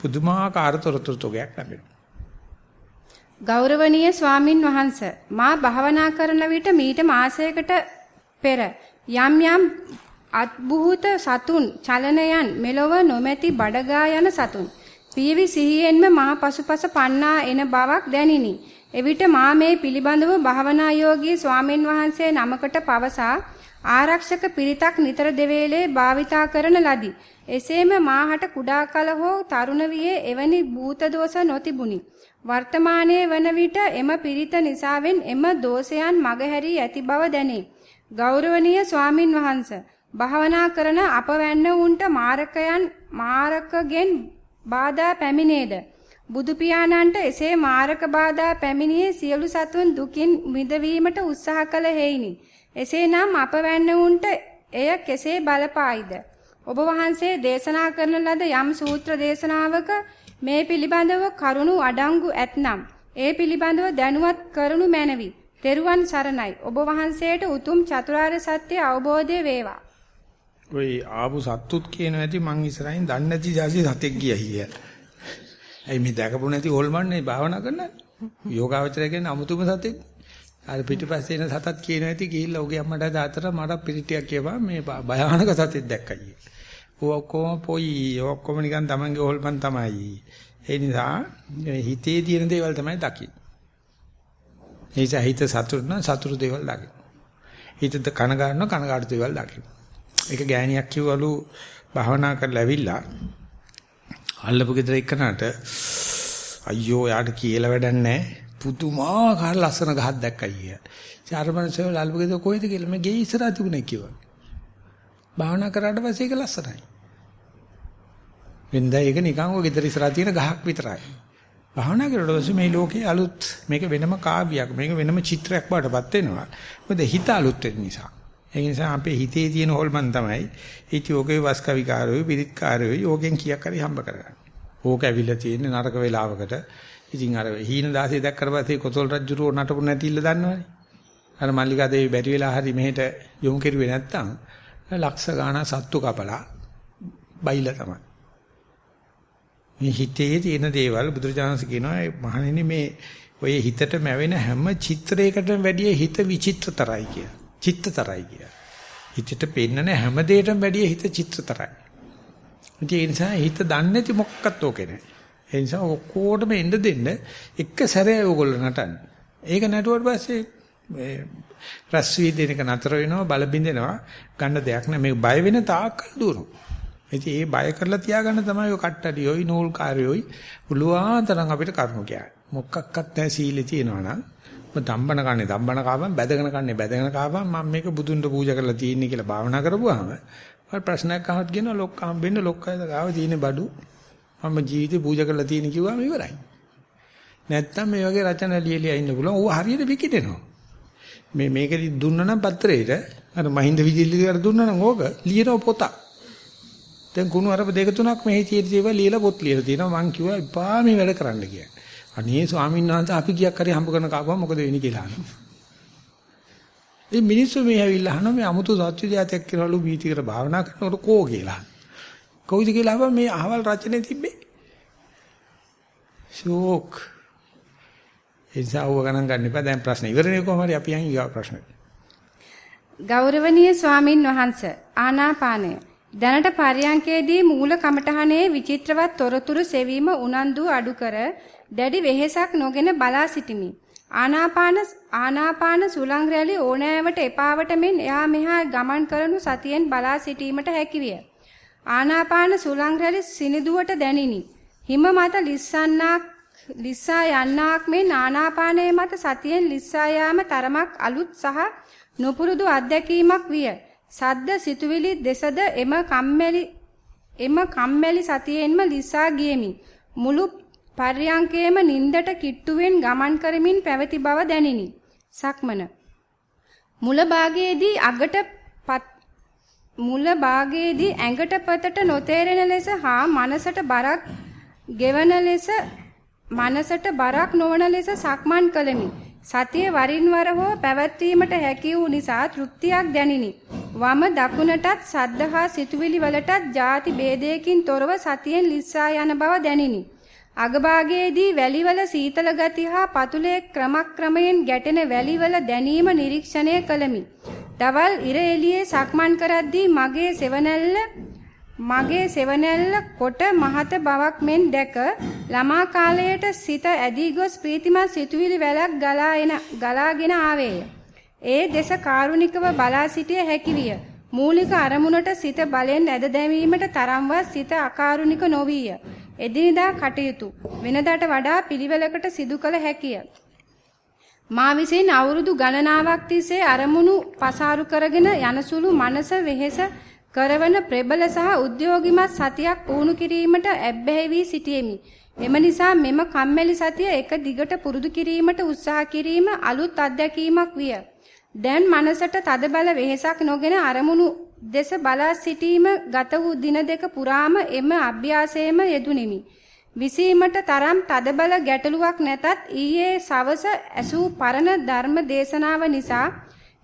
පුදුමාකාර තොරතුරු තෝගයක් ලැබෙනවා. ගෞරවනීය ස්වාමින් වහන්ස මා භාවනා කරන විට මීට මාසයකට පෙර යම් යම් අත්භූත සතුන් චලනයන් මෙලොව නොමැති බඩගා යන සතුන් පියවි සිහියෙන්ම මා පසුපස පන්නා එන බවක් දැනිනි. එවිට මා මේ පිළිබඳව භාවනා යෝගී ස්වාමින් වහන්සේ නමකට පවසා ආරක්ෂක පිරිතක් නිතර දෙවේලේ භාවිතා කරන ලදී. එසේම මාහට කුඩා කල හෝ තරුණ වියේ එවැනි භූත දෝෂ නොතිබුණි. වර්තමානයේ වන විට එම පිරිත නිසාවෙන් එම දෝෂයන් මගහැරී ඇති බව දැනේ. ගෞරවනීය ස්වාමින් වහන්සේ භාවනා කරන අප වැන්න උන්ට මාරකයන් මාරකගෙන් බාධා පැමිණේද බුදු පියාණන්ට එසේ මාරක බාධා පැමිණියේ සියලු සතුන් දුකින් මිදවීමට උත්සාහ කළ හේිනි. එසේනම් අප වැන්න උන්ට එය කෙසේ බලපායිද? ඔබ වහන්සේ දේශනා කරන ලද යම් සූත්‍ර දේශනාවක මේ පිළිබඳව කරුණු අඩංගු ඇතනම් ඒ පිළිබඳව දැනුවත් කරනු මැනවි. තෙරුවන් සරණයි. ඔබ වහන්සේට උතුම් චතුරාර්ය සත්‍ය අවබෝධය වේවා. ඔය ආපු සත්තුත් කියනවා ඇති මං ඉස්සරහින් දන්නේ නැති જાසි සතෙක් ගියා කියලා. ඇයි මේ දැකපු නැති හොල්මන්නේ භාවනා කරන්නේ? යෝගාවචරය කියන්නේ අමුතුම සතෙක්. අර පිටිපස්සේ එන සතත් කියනවා ඇති ගිහිල්ලා උගේ අම්මට දාතර මට පිටිටියක් කියපන් මේ භයානක සතෙක් දැක්කයි. ඔය ඔක්කොම පොයි ඔක්කොම නිකන් Tamange හොල්මන් තමයි. ඒ නිසා හිතේ තියෙන දේවල් තමයි දකින්නේ. ඒ නිසා හිත සතුට නම් සතුරු දේවල් දකින්න. හිත කන ගන්න කනගාටු දේවල් දකින්න. ඒක ගෑණියක් කිව්වලු භාවනා කරලා ඇවිල්ලා අල්ලපු ගෙදර එක්කනට අයියෝ යාට කියලා වැඩක් නැහැ. පුදුමාකාර ලස්සන ගහක් දැක්කයි කිය. චාරමනසෙ ලල්පු ගෙදර කොහෙද කියලා මේ ගේ ඉස්සරහ තිබුණේ කිව්වා. භාවනා කරාට පස්සේ ඒක ලස්සනයි. වෙනදා ඒක නිකන් ඔය ගෙදර ඉස්සරහ තියෙන ගහක් විතරයි. භාවනා කරලා පස්සේ මේ ලෝකේ අලුත් මේක වෙනම කාව්‍යයක් මේක වෙනම චිත්‍රයක් බාටපත් වෙනවා. මොකද හිත අලුත් වෙන නිසා. ඒ නිසා අපේ හිතේ තියෙන හොල්මන් තමයි ඉති යෝගේ වස්කවිකාරයෝ පිරිත්කාරයෝ යෝගෙන් කියක් හරි හම්බ කරගන්න. ඕක ඇවිල්ලා තියෙන නරක වේලාවකට. ඉතින් අර හීන දාසේ දැක්කට පස්සේ කොතල් රජුරෝ නටපු නැතිilla දන්නවනේ. අර මල්ලිකා දේවි බැරි වෙලා හරි මෙහෙට යොමු කෙරුවේ නැත්තම් ලක්ෂ ගාණක් සත්තු කපලා බයිලා තමයි. මේ හිතේ තියෙන දේවල් බුදුරජාණන්ස කියනවා මහණෙනි මේ ඔය හිතට මැවෙන හැම චිත්‍රයකටම වැඩිය හිත විචිත්‍රතරයි කියලා. චිත්තතරයි කියලා. හිතට පෙන්නන හැම දෙයකටම වැඩිය හිත චිත්‍රතරයි. ඒ නිසා හිත දන්නේ නැති මොකක්වත් ඕකේ නැහැ. ඒ නිසා ඔක්කොටම එන්න දෙන්න එක සැරේ ඕගොල්ලෝ නටන්නේ. ඒක නටුවට පස්සේ මේ රස් වීදිනේක නතර වෙනවා බල බින්දෙනවා ගන්න දෙයක් නැහැ. මේ බය වෙන තාක්කල් දුරනවා. ඉතින් ඒ බය කරලා තියාගන්න තමයි ඔය කට්ටඩියෝයි නූල් කාර්යෝයි පුළුවන් තරම් අපිට කරුණු කියන්නේ. මොකක්වත් නැහැ සීලේ තියෙනවා නම් මම දම්බන කන්නේ දම්බන කාපම් බැදගෙන කන්නේ බැදගෙන කාපම් මම මේක බුදුන්ට පූජා කරලා තියෙන්නේ කියලා භාවනා කරපුවාම මම ප්‍රශ්නයක් අහත් කියන ලොක්ක හම්බෙන්න ලොක්කයද ගාව තියෙන බඩු මම ජීවිතේ පූජා කරලා තියෙන කිව්වම ඉවරයි. නැත්තම් මේ වගේ රචන ලියලියා ඉන්න පුළුවන්. ඌ හරියට විකිටෙනවා. මේ මේකෙදි දුන්නා නම් පත්‍රේට අර මහින්ද විජිල්ලිකට දුන්නා නම් ඕක ලියන පොතක්. දැන් කුණු අරප දෙක තුනක් මෙහි තියෙන දේවල් ලියලා පොත් ලියලා තියෙනවා. මං කිව්වා එපා මේ වැඩ කරන්න කියලා. අනේ ස්වාමීන් වහන්සේ අපි ගියක් හරි හම්බ කරන කාපුවා මොකද වෙන්නේ කියලා අහනවා. මේ මිනිස්සු මේ ඇවිල්ලා අහනවා මේ අමුතු සත්‍ය જાතියක් කියලාලු බීතිකර භාවනා කරනකොට කෝ කියලා. කොයිද කියලා අහුවා මේ අහවල් රචනයේ තිබ්බේ. ෂෝක්. එසාව ගණන් ගන්න එපා දැන් ප්‍රශ්න ඉවරනේ කොහොම හරි අපි යන් ඊගා ප්‍රශ්නෙට. ගෞරවනීය ස්වාමින් වහන්සේ ආනාපානය දැනට පර්යංකයේදී මූල කමඨහනේ විචිත්‍රවත් තොරතුරු සෙවීම උනන්දු අඩු කර දැඩි වෙහෙසක් නොගෙන බලා සිටිමි. ආනාපාන ආනාපාන සුලං රැලි ඕනෑවට එපාවට මෙන් එහා මෙහා ගමන් කරනු සතියෙන් බලා සිටීමට හැකිවිය. ආනාපාන සුලං රැලි සිනිදුවට දැනිනි. හිම මත ලිස්සන්නාක් ලිස්සා යන්නාක් මෙන් ආනාපානයේ මත සතියෙන් ලිස්සා යාම තරමක් අලුත් සහ නොපුරුදු අත්දැකීමක් විය. සද්ද සිතුවිලි දෙසද එම කම්මැලි එම කම්මැලි සතියෙන්ම ලිස්සා ගියමි. මුළු පර්යංකයේම නින්දට කිට්ටුවෙන් ගමන් කරමින් පැවති බව දැනිනි. සක්මන. මුල භාගයේදී අගට මුල භාගයේදී ඇඟට පතට නොතේරෙන ලෙස හා මනසට බරක් ගෙවන ලෙස මනසට බරක් නොවන ලෙස සක්මන් කළෙමි. සතිය වරින් වර හෝ පැවැත්වීමට හැකි වූ නිසා තෘප්තියක් දැනිනි. වම දකුණටත් සද්දහා සිතුවිලි වලටත් ಜಾති ભેදයකින් තොරව සතියෙන් ලිස්සා යන බව දැනිනි. අගභාගයේදී වැලිවල සීතල ගති හා පතුලේ ක්‍රමක්‍රමයෙන් ගැටෙන වැලිවල දැනීම නිරීක්ෂණය කළමි. දවල් ඉර එළියේ සක්මන් කරද්දී මගේ සෙවණැල්ල මගේ සෙවණැල්ල කොට මහත බවක් මෙන් දැක ළමා කාලයට සිත ඇදී ගොස් ප්‍රීතිමත් සිතුවිලි වැලක් ගලා එන ගලාගෙන ආවේය. ඒ දෙස කාරුණිකව බලා සිටිය හැකි විය. මූලික අරමුණට සිත බලෙන් ඇද දැමීමට තරම්වත් සිත අකාරුණික නොවිය. එදිනදා කටයුතු වෙනදාට වඩා පිළිවෙලකට සිදු කළ හැකිය. මා විසින් අවුරුදු ගණනාවක් තිස්සේ අරමුණු පසාරු කරගෙන යනසුළු මනස වෙහෙස කරවන ප්‍රබල සහ උද්‍යෝගිමත් සතියක් පුහුණු කිරීමට ඇබ්බැහි වී සිටියෙමි. එම නිසා මෙම කම්මැලි සතිය එක දිගට පුරුදු කිරීමට උත්සාහ කිරීම අලුත් අත්දැකීමක් විය. දැන් මනසට තදබල වෙහෙසක් නොගෙන අරමුණු දෙස බලා සිටීම ගත වූ දින දෙක පුරාම එම අභ්‍යාසයේම යෙදුණෙමි. විසීමට තරම් තදබල ගැටලුවක් නැතත් ඊයේ සවස ඇසූ පරණ ධර්ම දේශනාව නිසා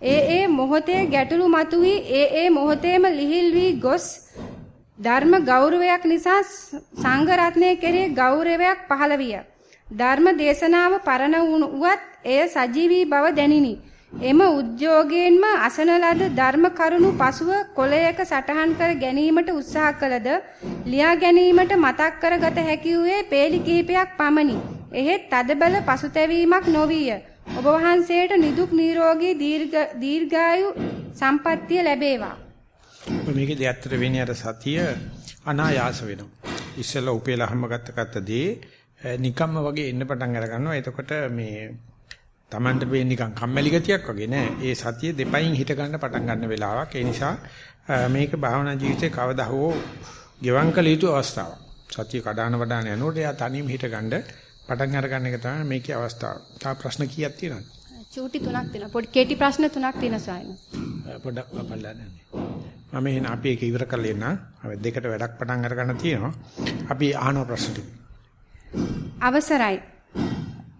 ඒ ඒ මොහොතේ ගැටලු මතුවී ඒ ඒ මොහොතේම ලිහිල් වී ගොස් ධර්ම ගෞරවයක් නිසා සංඝ රත්නයේ කෙරේ ගෞරවයක් පහළ විය. ධර්ම දේශනාව පරණ වුවත් එය සජීවී බව දැනිනි. එම උද්‍යෝගයෙන්ම අසන ලද ධර්ම කරුණු පසුව කොළයක සටහන් කර ගැනීමට උත්සාහ කළද ලියා ගැනීමට මතක් කරගත හැකි වූයේ පේලි කිහිපයක් පමණි. එහෙත් තදබල පසුතැවීමක් නොවිය. ඔබ වහන්සේට නිදුක් නිරෝගී දීර්ඝායු සම්පන්නිය ලැබේවා. මේකේ ඇත්තට වෙන්නේ අර සතිය අනායාස වෙනවා. ඉස්සෙල්ලා උපේලා හැම ගත්ත ගත්තදී නිකම්ම වගේ එන්න පටන් අර ගන්නවා. එතකොට මේ Tamanට වෙන්නේ නිකන් කම්මැලි ගතියක් වගේ නෑ. ඒ සතිය දෙපයින් හිට ගන්න පටන් ගන්න වෙලාවක්. ඒ නිසා මේක භාවනා ජීවිතේ කවදා හෝ ගෙවම් කළ යුතු අවස්ථාවක්. සතිය කඩාන වඩාන යනකොට එයා තනියම හිට ගන්න පටන් අර ගන්න එක තමයි මේකේ අවස්ථාව. තා ප්‍රශ්න කීයක් තියෙනවද? චූටි තුනක් තියෙනවා. පොඩි කෙටි ප්‍රශ්න තුනක් තියෙනවා සායන. පොඩ්ඩක් බලන්න. මම එහෙනම් අපි ඒක ඉවර කරලා එන්න. අපි දෙකට වැඩක් පටන් අර ගන්න තියෙනවා. අපි අහන ප්‍රශ්න ටික. අවසරයි.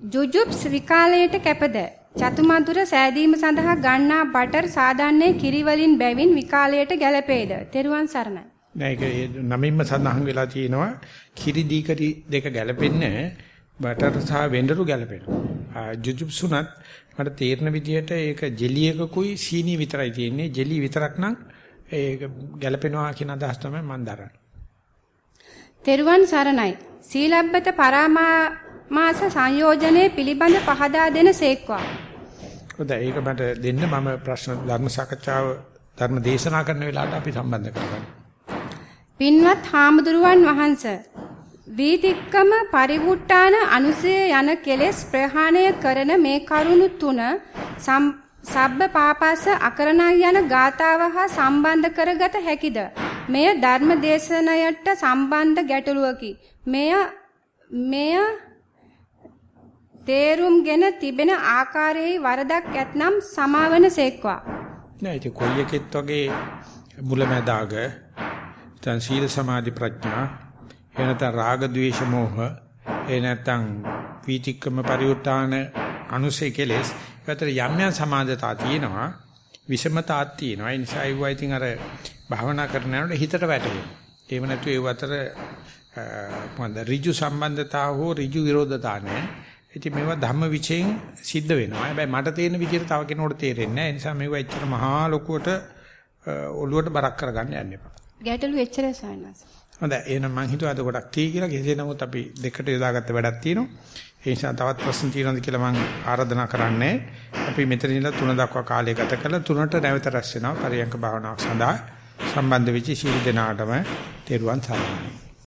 ජුජුබ්ස් විකාලයට කැපද චතුමදුර සෑදීම සඳහා ගන්නා බටර් සාධාරණේ කිරි වලින් බැවින් විකාලයට ගැලපේද? තෙරුවන් සරණයි. නෑ ඒක නමින්ම සඳහන් වෙලා තියෙනවා කිරි දීකරි දෙක ගැලපෙන්නේ බටර් සහ වෙඬරු ගැලපෙනවා. ජුජුබ්සුනත් මට තේරෙන විදිහට ඒක ජෙලි එකකුයි සීනි විතරයි තියෙන්නේ. ජෙලි විතරක් නම් ඒක ගැලපෙනවා කියන අදහස් තමයි මම දරන්නේ. තෙරුවන් සරණයි. සීලබ්බත පරාමා මාස සංයෝජනයේ පිළිබඳ පහදා දෙන සේක්වා. හොඳයි ඒක මට දෙන්න මම ප්‍රශ්න ධර්ම සාකච්ඡාව ධර්ම දේශනා කරන වෙලාවට අපි සම්බන්ධ කරගන්න. පින්වත් හාමුදුරුවන් වහන්සේ වීතික්කම පරිවුට්ටාන අනුසය යන කෙලෙස් ප්‍රහාණය කරන මේ කරුණු තුන සබ්බ පාපස්ස අකරණයි යන ගාතාව හා සම්බන්ධ කරගත හැකිද? මෙය ධර්ම දේශනයට සම්බන්ධ ගැටලුවකි. මෙය මෙය තේරුම්ගෙන තිබෙන ආකාරයේ වරදක් ඇතනම් සමාවන සේක්වා. නෑ ඉතින් කොයි එකෙත් වගේ මුලැමැදාග තන් සීල සමාධි ප්‍රඥා එනත රාග ద్వේෂ මෝහ එනතන් වීතික්කම පරිඋත්තාන අනුසේ කෙලස් ඒතර යම් යම් සමාදතා තියෙනවා විෂමතාක් තියෙනවා ඒ නිසා ඒවා ඉතින් අර භාවනා කරනකොට හිතට වැටෙනවා. ඒව නැතු ඒව අතර මොකද ඍජු සම්බන්ධතාව හෝ ඍජු විරෝධතා නැහැ. ඉතින් මේවා ධම්ම විචයෙන් සිද්ධ වෙනවා. හැබැයි මට තේරෙන විදිහට තව කෙනෙකුට තේරෙන්නේ නැහැ. ඒ නිසා මේවා එච්චර මහා ලොකුවට ඔළුවට බරක් කරගන්න යන්න එපා. ගැටලු එච්චරයි සායනස්. හොඳයි. එහෙනම් මම හිතුවා අද ගොඩක් තියෙයි කියලා. කෙසේ නමුත් අපි දෙකට යොදාගත්ත වැඩක් තියෙනවා. ඒ නිසා තවත් ප්‍රශ්න තියෙනවද කියලා මම ආරාධනා කරන්නේ. අපි මෙතන ඉඳලා තුන දක්වා කාලය ගත කරලා තුනට නැවත රැස් වෙනවා. පරියංක භාවනාවක් සඳහා සම්බන්ධ වෙච්ච සියලු දෙනාටම තෙරුවන් සරණයි.